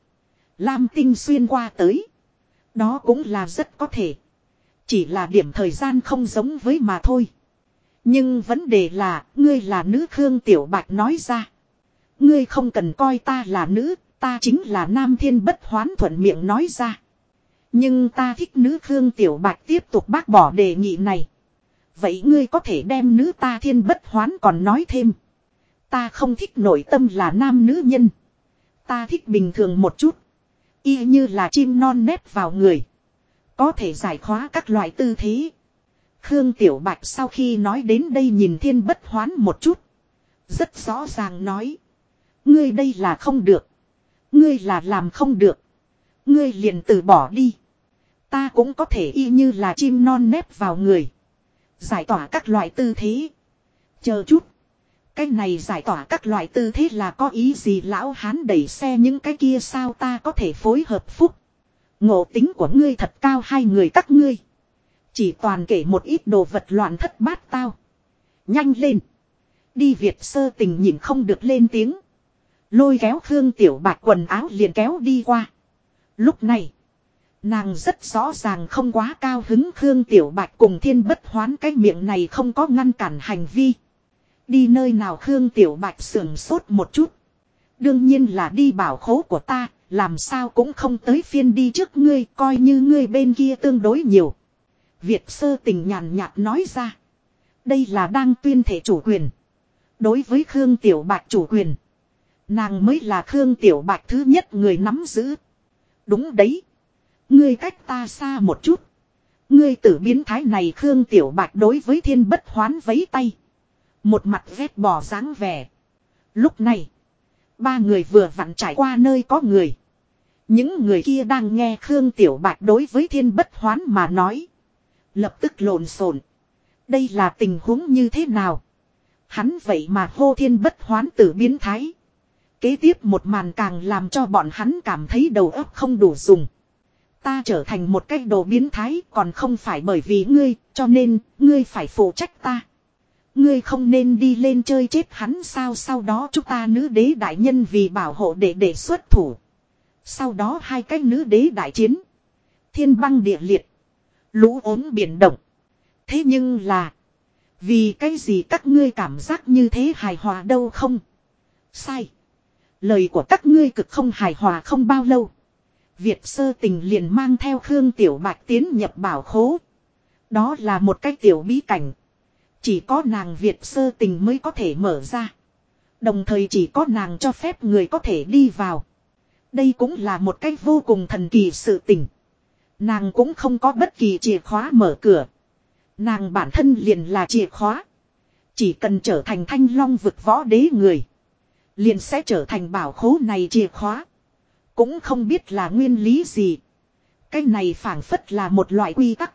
Lam Tinh xuyên qua tới. Đó cũng là rất có thể. Chỉ là điểm thời gian không giống với mà thôi. Nhưng vấn đề là, ngươi là nữ Khương Tiểu Bạch nói ra. Ngươi không cần coi ta là nữ, ta chính là nam thiên bất hoán thuận miệng nói ra. Nhưng ta thích nữ Khương Tiểu Bạch tiếp tục bác bỏ đề nghị này. Vậy ngươi có thể đem nữ ta thiên bất hoán còn nói thêm. Ta không thích nội tâm là nam nữ nhân. Ta thích bình thường một chút. Y như là chim non nép vào người. Có thể giải khóa các loại tư thế. Khương Tiểu Bạch sau khi nói đến đây nhìn thiên bất hoán một chút. Rất rõ ràng nói. Ngươi đây là không được. Ngươi là làm không được. Ngươi liền từ bỏ đi. Ta cũng có thể y như là chim non nép vào người. Giải tỏa các loại tư thế. Chờ chút. Cái này giải tỏa các loại tư thế là có ý gì lão hán đẩy xe những cái kia sao ta có thể phối hợp phúc. Ngộ tính của ngươi thật cao, hai người các ngươi. Chỉ toàn kể một ít đồ vật loạn thất bát tao. Nhanh lên. Đi Việt sơ tình nhìn không được lên tiếng. Lôi kéo Khương Tiểu Bạch quần áo liền kéo đi qua. Lúc này. Nàng rất rõ ràng không quá cao hứng Khương Tiểu Bạch cùng thiên bất hoán cái miệng này không có ngăn cản hành vi. Đi nơi nào Khương Tiểu Bạch sưởng sốt một chút. Đương nhiên là đi bảo khố của ta, làm sao cũng không tới phiên đi trước ngươi, coi như ngươi bên kia tương đối nhiều. Việt sơ tình nhàn nhạt nói ra. Đây là đang tuyên thể chủ quyền. Đối với Khương Tiểu Bạch chủ quyền. Nàng mới là Khương Tiểu Bạch thứ nhất người nắm giữ. Đúng đấy. Ngươi cách ta xa một chút. Ngươi tử biến thái này Khương Tiểu Bạch đối với thiên bất hoán vấy tay. Một mặt ghét bỏ dáng vẻ. Lúc này. Ba người vừa vặn trải qua nơi có người. Những người kia đang nghe Khương Tiểu Bạch đối với thiên bất hoán mà nói. Lập tức lộn xộn. Đây là tình huống như thế nào? Hắn vậy mà hô thiên bất hoán tử biến thái. Kế tiếp một màn càng làm cho bọn hắn cảm thấy đầu óc không đủ dùng. Ta trở thành một cái đồ biến thái còn không phải bởi vì ngươi, cho nên, ngươi phải phụ trách ta. Ngươi không nên đi lên chơi chết hắn sao sau đó chúng ta nữ đế đại nhân vì bảo hộ để để xuất thủ. Sau đó hai cái nữ đế đại chiến. Thiên băng địa liệt. Lũ ốm biển động. Thế nhưng là. Vì cái gì các ngươi cảm giác như thế hài hòa đâu không? Sai. Lời của các ngươi cực không hài hòa không bao lâu. Việt sơ tình liền mang theo Khương Tiểu Bạch tiến nhập bảo khố. Đó là một cái tiểu bí cảnh. Chỉ có nàng Việt sơ tình mới có thể mở ra. Đồng thời chỉ có nàng cho phép người có thể đi vào. Đây cũng là một cách vô cùng thần kỳ sự tình. Nàng cũng không có bất kỳ chìa khóa mở cửa. Nàng bản thân liền là chìa khóa. Chỉ cần trở thành thanh long vực võ đế người. Liền sẽ trở thành bảo khố này chìa khóa. Cũng không biết là nguyên lý gì. Cái này phảng phất là một loại quy tắc.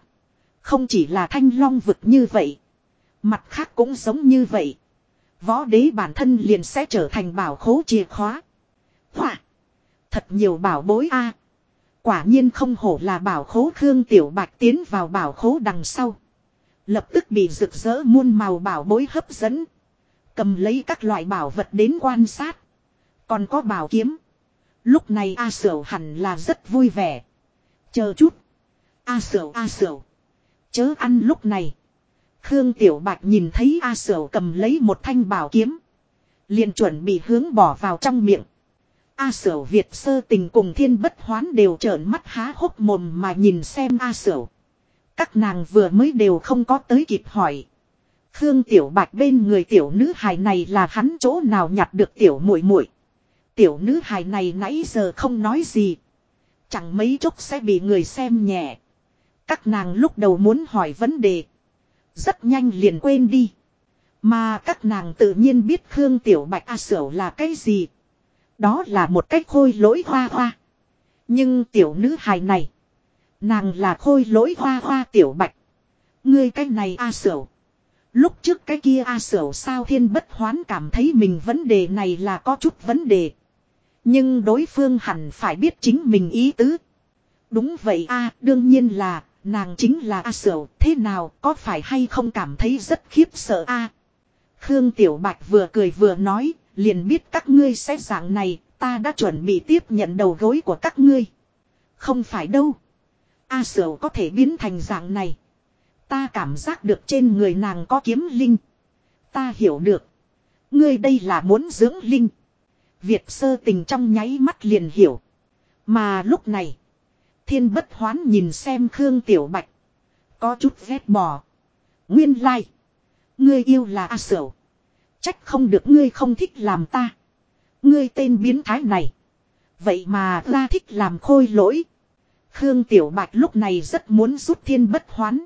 Không chỉ là thanh long vực như vậy. Mặt khác cũng giống như vậy. Võ đế bản thân liền sẽ trở thành bảo khố chìa khóa. Hỏa! Thật nhiều bảo bối a. Quả nhiên không hổ là bảo khố Khương Tiểu Bạch tiến vào bảo khố đằng sau. Lập tức bị rực rỡ muôn màu bảo bối hấp dẫn. Cầm lấy các loại bảo vật đến quan sát. Còn có bảo kiếm. Lúc này A Sửu hẳn là rất vui vẻ. Chờ chút. A Sửu A Sửu. Chớ ăn lúc này. Khương Tiểu Bạch nhìn thấy A Sửu cầm lấy một thanh bảo kiếm. liền chuẩn bị hướng bỏ vào trong miệng. A Sửu Việt sơ tình cùng thiên bất hoán đều trợn mắt há hốc mồm mà nhìn xem A Sửu. Các nàng vừa mới đều không có tới kịp hỏi. Khương Tiểu Bạch bên người tiểu nữ hài này là hắn chỗ nào nhặt được tiểu muội muội. Tiểu nữ hài này nãy giờ không nói gì. Chẳng mấy chốc sẽ bị người xem nhẹ. Các nàng lúc đầu muốn hỏi vấn đề. Rất nhanh liền quên đi. Mà các nàng tự nhiên biết Khương Tiểu Bạch A Sửu là cái gì. Đó là một cách khôi lỗi hoa hoa. Nhưng tiểu nữ hài này. Nàng là khôi lỗi hoa hoa Tiểu Bạch. Ngươi cái này A Sửu. Lúc trước cái kia A Sửu sao thiên bất hoán cảm thấy mình vấn đề này là có chút vấn đề. Nhưng đối phương hẳn phải biết chính mình ý tứ. Đúng vậy a đương nhiên là, nàng chính là A Sửu, thế nào, có phải hay không cảm thấy rất khiếp sợ a Khương Tiểu Bạch vừa cười vừa nói, liền biết các ngươi sẽ dạng này, ta đã chuẩn bị tiếp nhận đầu gối của các ngươi. Không phải đâu. A Sửu có thể biến thành dạng này. Ta cảm giác được trên người nàng có kiếm linh. Ta hiểu được. Ngươi đây là muốn dưỡng linh. Việt sơ tình trong nháy mắt liền hiểu. Mà lúc này. Thiên bất hoán nhìn xem Khương Tiểu Bạch. Có chút ghét bỏ. Nguyên lai. Like. Ngươi yêu là A Sửu. Trách không được ngươi không thích làm ta. Ngươi tên biến thái này. Vậy mà ra thích làm khôi lỗi. Khương Tiểu Bạch lúc này rất muốn giúp thiên bất hoán.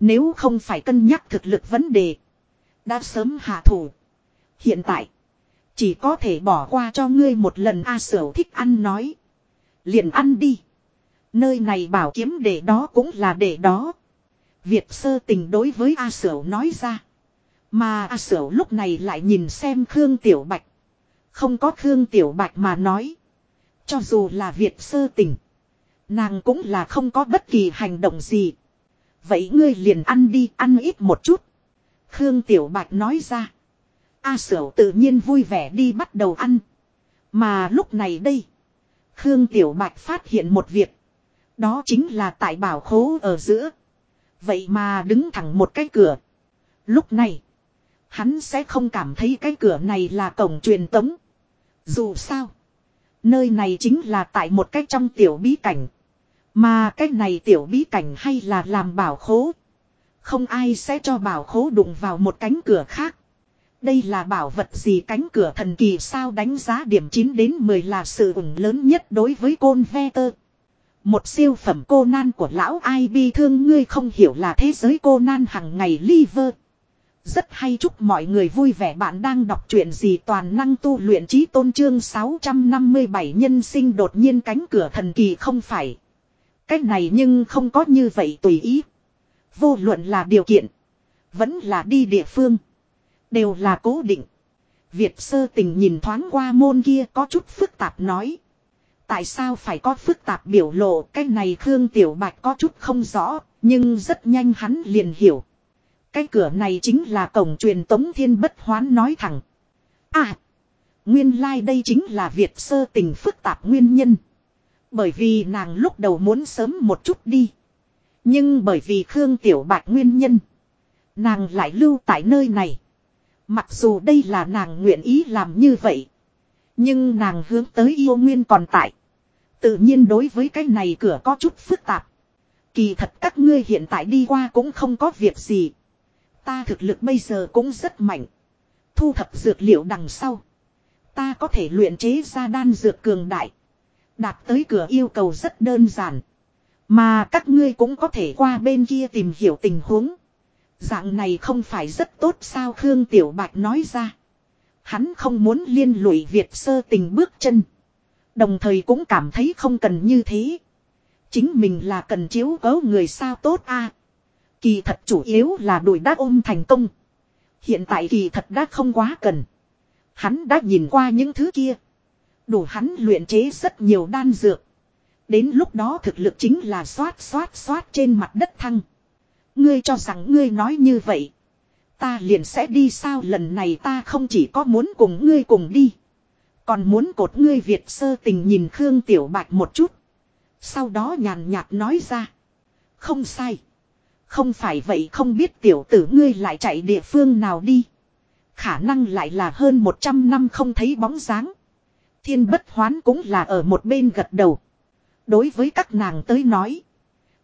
Nếu không phải cân nhắc thực lực vấn đề. Đã sớm hạ thủ. Hiện tại. Chỉ có thể bỏ qua cho ngươi một lần A sở thích ăn nói. Liền ăn đi. Nơi này bảo kiếm để đó cũng là để đó. Việt sơ tình đối với A sở nói ra. Mà A sở lúc này lại nhìn xem Khương Tiểu Bạch. Không có Khương Tiểu Bạch mà nói. Cho dù là Việt sơ tình. Nàng cũng là không có bất kỳ hành động gì. Vậy ngươi liền ăn đi, ăn ít một chút. Khương Tiểu Bạch nói ra. A Sửu tự nhiên vui vẻ đi bắt đầu ăn. Mà lúc này đây. Khương Tiểu Bạch phát hiện một việc. Đó chính là tại bảo khố ở giữa. Vậy mà đứng thẳng một cái cửa. Lúc này. Hắn sẽ không cảm thấy cái cửa này là cổng truyền tống. Dù sao. Nơi này chính là tại một cái trong tiểu bí cảnh. Mà cái này tiểu bí cảnh hay là làm bảo khố. Không ai sẽ cho bảo khố đụng vào một cánh cửa khác. Đây là bảo vật gì cánh cửa thần kỳ sao đánh giá điểm 9 đến 10 là sự ủng lớn nhất đối với côn ve tơ. Một siêu phẩm cô nan của lão ai bi thương ngươi không hiểu là thế giới cô nan hằng ngày liver. Rất hay chúc mọi người vui vẻ bạn đang đọc truyện gì toàn năng tu luyện trí tôn trương 657 nhân sinh đột nhiên cánh cửa thần kỳ không phải. Cách này nhưng không có như vậy tùy ý. Vô luận là điều kiện. Vẫn là đi địa phương. Đều là cố định. Việt sơ tình nhìn thoáng qua môn kia có chút phức tạp nói. Tại sao phải có phức tạp biểu lộ cái này Khương Tiểu Bạch có chút không rõ, nhưng rất nhanh hắn liền hiểu. Cái cửa này chính là cổng truyền tống thiên bất hoán nói thẳng. À, nguyên lai like đây chính là Việt sơ tình phức tạp nguyên nhân. Bởi vì nàng lúc đầu muốn sớm một chút đi. Nhưng bởi vì Khương Tiểu Bạch nguyên nhân. Nàng lại lưu tại nơi này. Mặc dù đây là nàng nguyện ý làm như vậy. Nhưng nàng hướng tới yêu nguyên còn tại. Tự nhiên đối với cái này cửa có chút phức tạp. Kỳ thật các ngươi hiện tại đi qua cũng không có việc gì. Ta thực lực bây giờ cũng rất mạnh. Thu thập dược liệu đằng sau. Ta có thể luyện chế ra đan dược cường đại. Đạt tới cửa yêu cầu rất đơn giản. Mà các ngươi cũng có thể qua bên kia tìm hiểu tình huống. Dạng này không phải rất tốt sao Khương Tiểu Bạch nói ra. Hắn không muốn liên lụy Việt sơ tình bước chân. Đồng thời cũng cảm thấy không cần như thế. Chính mình là cần chiếu cố người sao tốt a Kỳ thật chủ yếu là đuổi đã ôm thành công. Hiện tại kỳ thật đã không quá cần. Hắn đã nhìn qua những thứ kia. Đủ hắn luyện chế rất nhiều đan dược. Đến lúc đó thực lực chính là xoát xoát xoát trên mặt đất thăng. Ngươi cho rằng ngươi nói như vậy. Ta liền sẽ đi sao lần này ta không chỉ có muốn cùng ngươi cùng đi. Còn muốn cột ngươi Việt sơ tình nhìn Khương Tiểu Bạch một chút. Sau đó nhàn nhạt nói ra. Không sai. Không phải vậy không biết tiểu tử ngươi lại chạy địa phương nào đi. Khả năng lại là hơn 100 năm không thấy bóng dáng. Thiên bất hoán cũng là ở một bên gật đầu. Đối với các nàng tới nói.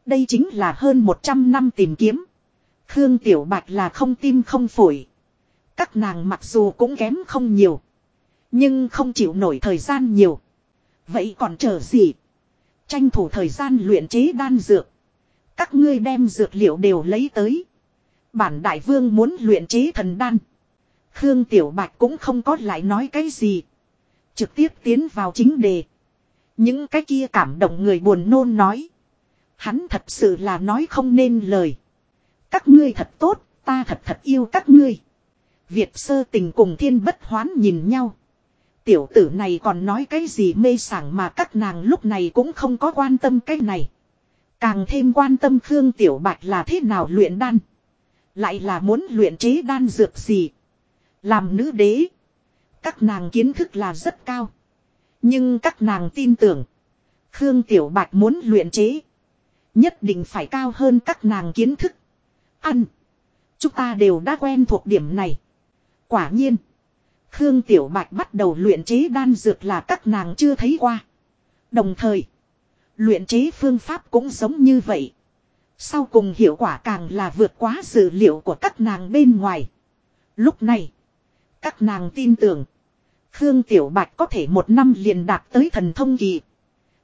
Đây chính là hơn 100 năm tìm kiếm. Khương Tiểu Bạch là không tim không phổi. Các nàng mặc dù cũng kém không nhiều. Nhưng không chịu nổi thời gian nhiều. Vậy còn chờ gì? Tranh thủ thời gian luyện chế đan dược. Các ngươi đem dược liệu đều lấy tới. Bản đại vương muốn luyện chế thần đan. Khương Tiểu Bạch cũng không có lại nói cái gì. Trực tiếp tiến vào chính đề. Những cái kia cảm động người buồn nôn nói. Hắn thật sự là nói không nên lời. Các ngươi thật tốt, ta thật thật yêu các ngươi. Việt sơ tình cùng thiên bất hoán nhìn nhau. Tiểu tử này còn nói cái gì mê sảng mà các nàng lúc này cũng không có quan tâm cái này. Càng thêm quan tâm Khương Tiểu Bạch là thế nào luyện đan. Lại là muốn luyện chế đan dược gì. Làm nữ đế. Các nàng kiến thức là rất cao. Nhưng các nàng tin tưởng. Khương Tiểu Bạch muốn luyện chế. Nhất định phải cao hơn các nàng kiến thức. Ăn. Chúng ta đều đã quen thuộc điểm này. Quả nhiên. Khương Tiểu Bạch bắt đầu luyện chế đan dược là các nàng chưa thấy qua. Đồng thời. Luyện chế phương pháp cũng giống như vậy. Sau cùng hiệu quả càng là vượt quá dữ liệu của các nàng bên ngoài. Lúc này. Các nàng tin tưởng. Khương Tiểu Bạch có thể một năm liền đạt tới thần thông kỳ.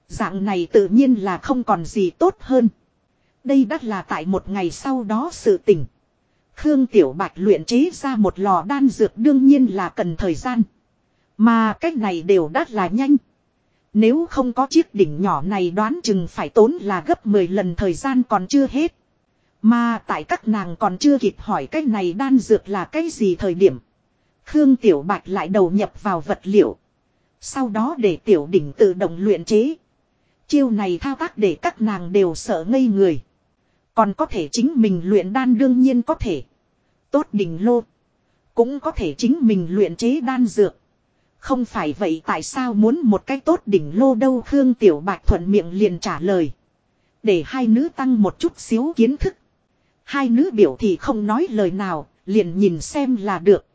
Dạng này tự nhiên là không còn gì tốt hơn. Đây đắt là tại một ngày sau đó sự tình. Khương Tiểu Bạch luyện chế ra một lò đan dược đương nhiên là cần thời gian. Mà cách này đều đắt là nhanh. Nếu không có chiếc đỉnh nhỏ này đoán chừng phải tốn là gấp 10 lần thời gian còn chưa hết. Mà tại các nàng còn chưa kịp hỏi cái này đan dược là cái gì thời điểm. Khương Tiểu Bạch lại đầu nhập vào vật liệu. Sau đó để Tiểu Đỉnh tự động luyện chế. Chiêu này thao tác để các nàng đều sợ ngây người. Còn có thể chính mình luyện đan đương nhiên có thể. Tốt đỉnh lô. Cũng có thể chính mình luyện chế đan dược. Không phải vậy tại sao muốn một cái tốt đỉnh lô đâu Khương Tiểu Bạch thuận miệng liền trả lời. Để hai nữ tăng một chút xíu kiến thức. Hai nữ biểu thì không nói lời nào, liền nhìn xem là được.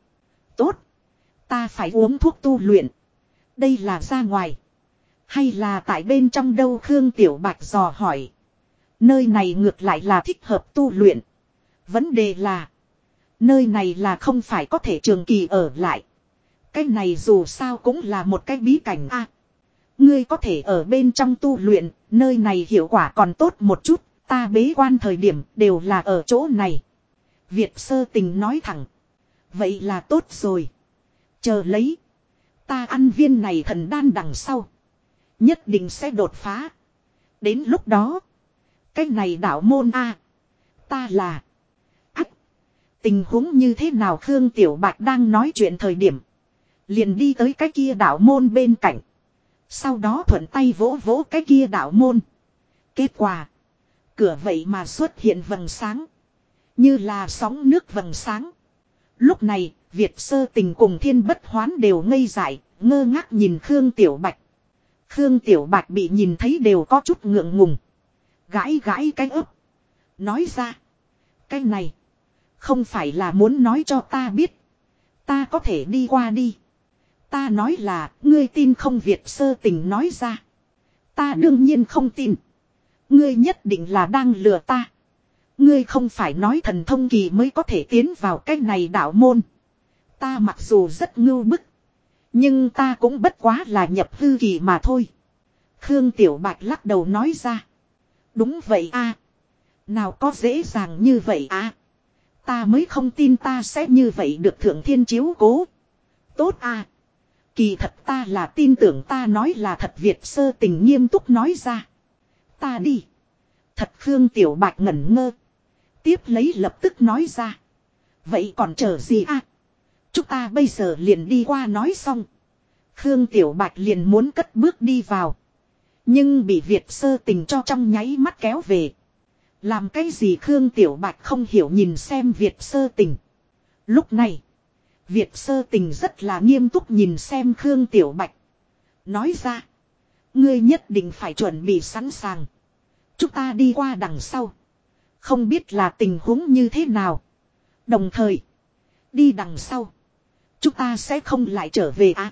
Tốt. Ta phải uống thuốc tu luyện. Đây là ra ngoài. Hay là tại bên trong đâu Khương Tiểu Bạch dò hỏi. Nơi này ngược lại là thích hợp tu luyện. Vấn đề là. Nơi này là không phải có thể trường kỳ ở lại. Cái này dù sao cũng là một cái bí cảnh a. ngươi có thể ở bên trong tu luyện, nơi này hiệu quả còn tốt một chút, ta bế quan thời điểm đều là ở chỗ này. Việt sơ tình nói thẳng. Vậy là tốt rồi. Chờ lấy. Ta ăn viên này thần đan đằng sau. Nhất định sẽ đột phá. Đến lúc đó. Cái này đạo môn A. Ta là. Ách. Tình huống như thế nào Khương Tiểu Bạch đang nói chuyện thời điểm. Liền đi tới cái kia đạo môn bên cạnh. Sau đó thuận tay vỗ vỗ cái kia đạo môn. Kết quả. Cửa vậy mà xuất hiện vầng sáng. Như là sóng nước vầng sáng. Lúc này, Việt sơ tình cùng thiên bất hoán đều ngây dại, ngơ ngác nhìn Khương Tiểu Bạch. Khương Tiểu Bạch bị nhìn thấy đều có chút ngượng ngùng. Gãi gãi cái ấp. Nói ra. Cái này. Không phải là muốn nói cho ta biết. Ta có thể đi qua đi. Ta nói là, ngươi tin không Việt sơ tình nói ra. Ta đương nhiên không tin. Ngươi nhất định là đang lừa ta. Ngươi không phải nói thần thông kỳ mới có thể tiến vào cái này đạo môn. Ta mặc dù rất ngưu bức. Nhưng ta cũng bất quá là nhập hư kỳ mà thôi. Khương Tiểu Bạch lắc đầu nói ra. Đúng vậy a Nào có dễ dàng như vậy a Ta mới không tin ta sẽ như vậy được thượng thiên chiếu cố. Tốt a Kỳ thật ta là tin tưởng ta nói là thật Việt sơ tình nghiêm túc nói ra. Ta đi. Thật Khương Tiểu Bạch ngẩn ngơ. Tiếp lấy lập tức nói ra. Vậy còn chờ gì a? Chúng ta bây giờ liền đi qua nói xong. Khương Tiểu Bạch liền muốn cất bước đi vào. Nhưng bị Việt sơ tình cho trong nháy mắt kéo về. Làm cái gì Khương Tiểu Bạch không hiểu nhìn xem Việt sơ tình. Lúc này. Việt sơ tình rất là nghiêm túc nhìn xem Khương Tiểu Bạch. Nói ra. Ngươi nhất định phải chuẩn bị sẵn sàng. Chúng ta đi qua đằng sau. Không biết là tình huống như thế nào. Đồng thời. Đi đằng sau. Chúng ta sẽ không lại trở về à.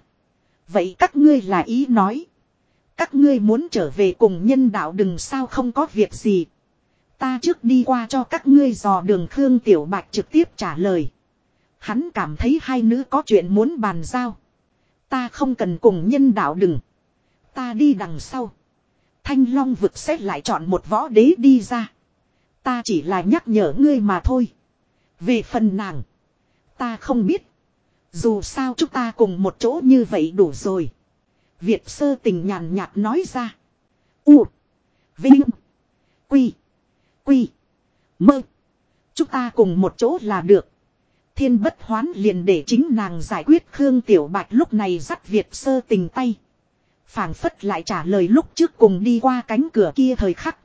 Vậy các ngươi là ý nói. Các ngươi muốn trở về cùng nhân đạo đừng sao không có việc gì. Ta trước đi qua cho các ngươi dò đường Khương Tiểu Bạch trực tiếp trả lời. Hắn cảm thấy hai nữ có chuyện muốn bàn giao. Ta không cần cùng nhân đạo đừng. Ta đi đằng sau. Thanh Long vực xét lại chọn một võ đế đi ra. Ta chỉ là nhắc nhở ngươi mà thôi. Về phần nàng. Ta không biết. Dù sao chúng ta cùng một chỗ như vậy đủ rồi. Việt sơ tình nhàn nhạt nói ra. U. Vinh. Quy. Quy. Mơ. Chúng ta cùng một chỗ là được. Thiên bất hoán liền để chính nàng giải quyết Khương Tiểu Bạch lúc này dắt Việt sơ tình tay. phảng phất lại trả lời lúc trước cùng đi qua cánh cửa kia thời khắc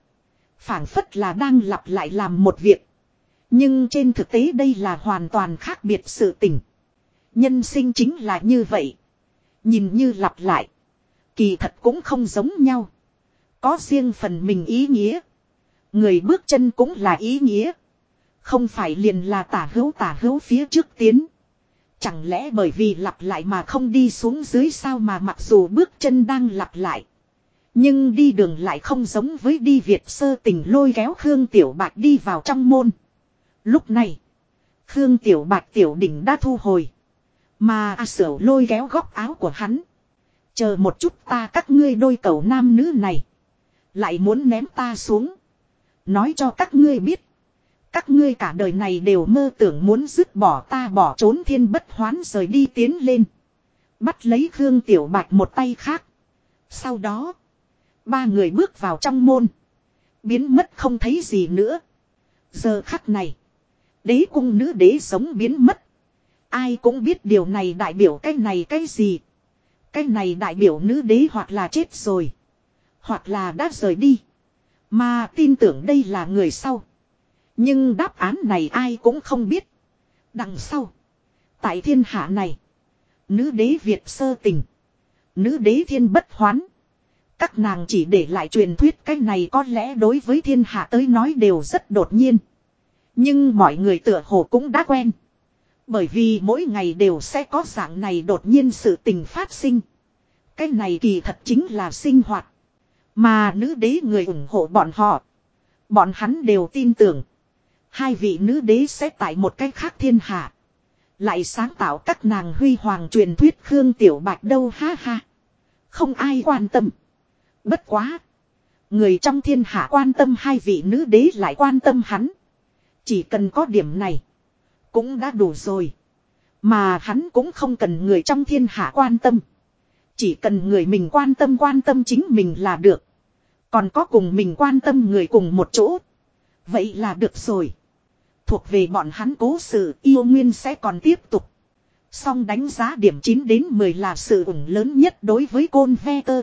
phảng phất là đang lặp lại làm một việc. Nhưng trên thực tế đây là hoàn toàn khác biệt sự tình. Nhân sinh chính là như vậy. Nhìn như lặp lại. Kỳ thật cũng không giống nhau. Có riêng phần mình ý nghĩa. Người bước chân cũng là ý nghĩa. Không phải liền là tả hữu tả hữu phía trước tiến. Chẳng lẽ bởi vì lặp lại mà không đi xuống dưới sao mà mặc dù bước chân đang lặp lại. Nhưng đi đường lại không giống với đi Việt sơ tình lôi kéo Khương Tiểu bạc đi vào trong môn. Lúc này, Khương Tiểu bạc Tiểu Đỉnh đã thu hồi. Mà A Sở lôi kéo góc áo của hắn. Chờ một chút ta các ngươi đôi cầu nam nữ này. Lại muốn ném ta xuống. Nói cho các ngươi biết. Các ngươi cả đời này đều mơ tưởng muốn dứt bỏ ta bỏ trốn thiên bất hoán rời đi tiến lên. Bắt lấy Khương Tiểu Bạch một tay khác. Sau đó. Ba người bước vào trong môn. Biến mất không thấy gì nữa. Giờ khắc này. Đế cung nữ đế sống biến mất. Ai cũng biết điều này đại biểu cái này cái gì. Cái này đại biểu nữ đế hoặc là chết rồi. Hoặc là đã rời đi. Mà tin tưởng đây là người sau. Nhưng đáp án này ai cũng không biết. Đằng sau. Tại thiên hạ này. Nữ đế Việt sơ tình. Nữ đế thiên bất hoán. Các nàng chỉ để lại truyền thuyết cái này có lẽ đối với thiên hạ tới nói đều rất đột nhiên. Nhưng mọi người tựa hồ cũng đã quen. Bởi vì mỗi ngày đều sẽ có dạng này đột nhiên sự tình phát sinh. Cái này kỳ thật chính là sinh hoạt. Mà nữ đế người ủng hộ bọn họ. Bọn hắn đều tin tưởng. Hai vị nữ đế sẽ tại một cách khác thiên hạ. Lại sáng tạo các nàng huy hoàng truyền thuyết Khương Tiểu Bạch đâu ha ha. Không ai quan tâm. Bất quá. Người trong thiên hạ quan tâm hai vị nữ đế lại quan tâm hắn. Chỉ cần có điểm này. Cũng đã đủ rồi. Mà hắn cũng không cần người trong thiên hạ quan tâm. Chỉ cần người mình quan tâm quan tâm chính mình là được. Còn có cùng mình quan tâm người cùng một chỗ. Vậy là được rồi. Thuộc về bọn hắn cố sự yêu nguyên sẽ còn tiếp tục. Song đánh giá điểm 9 đến 10 là sự ủng lớn nhất đối với côn ve tơ.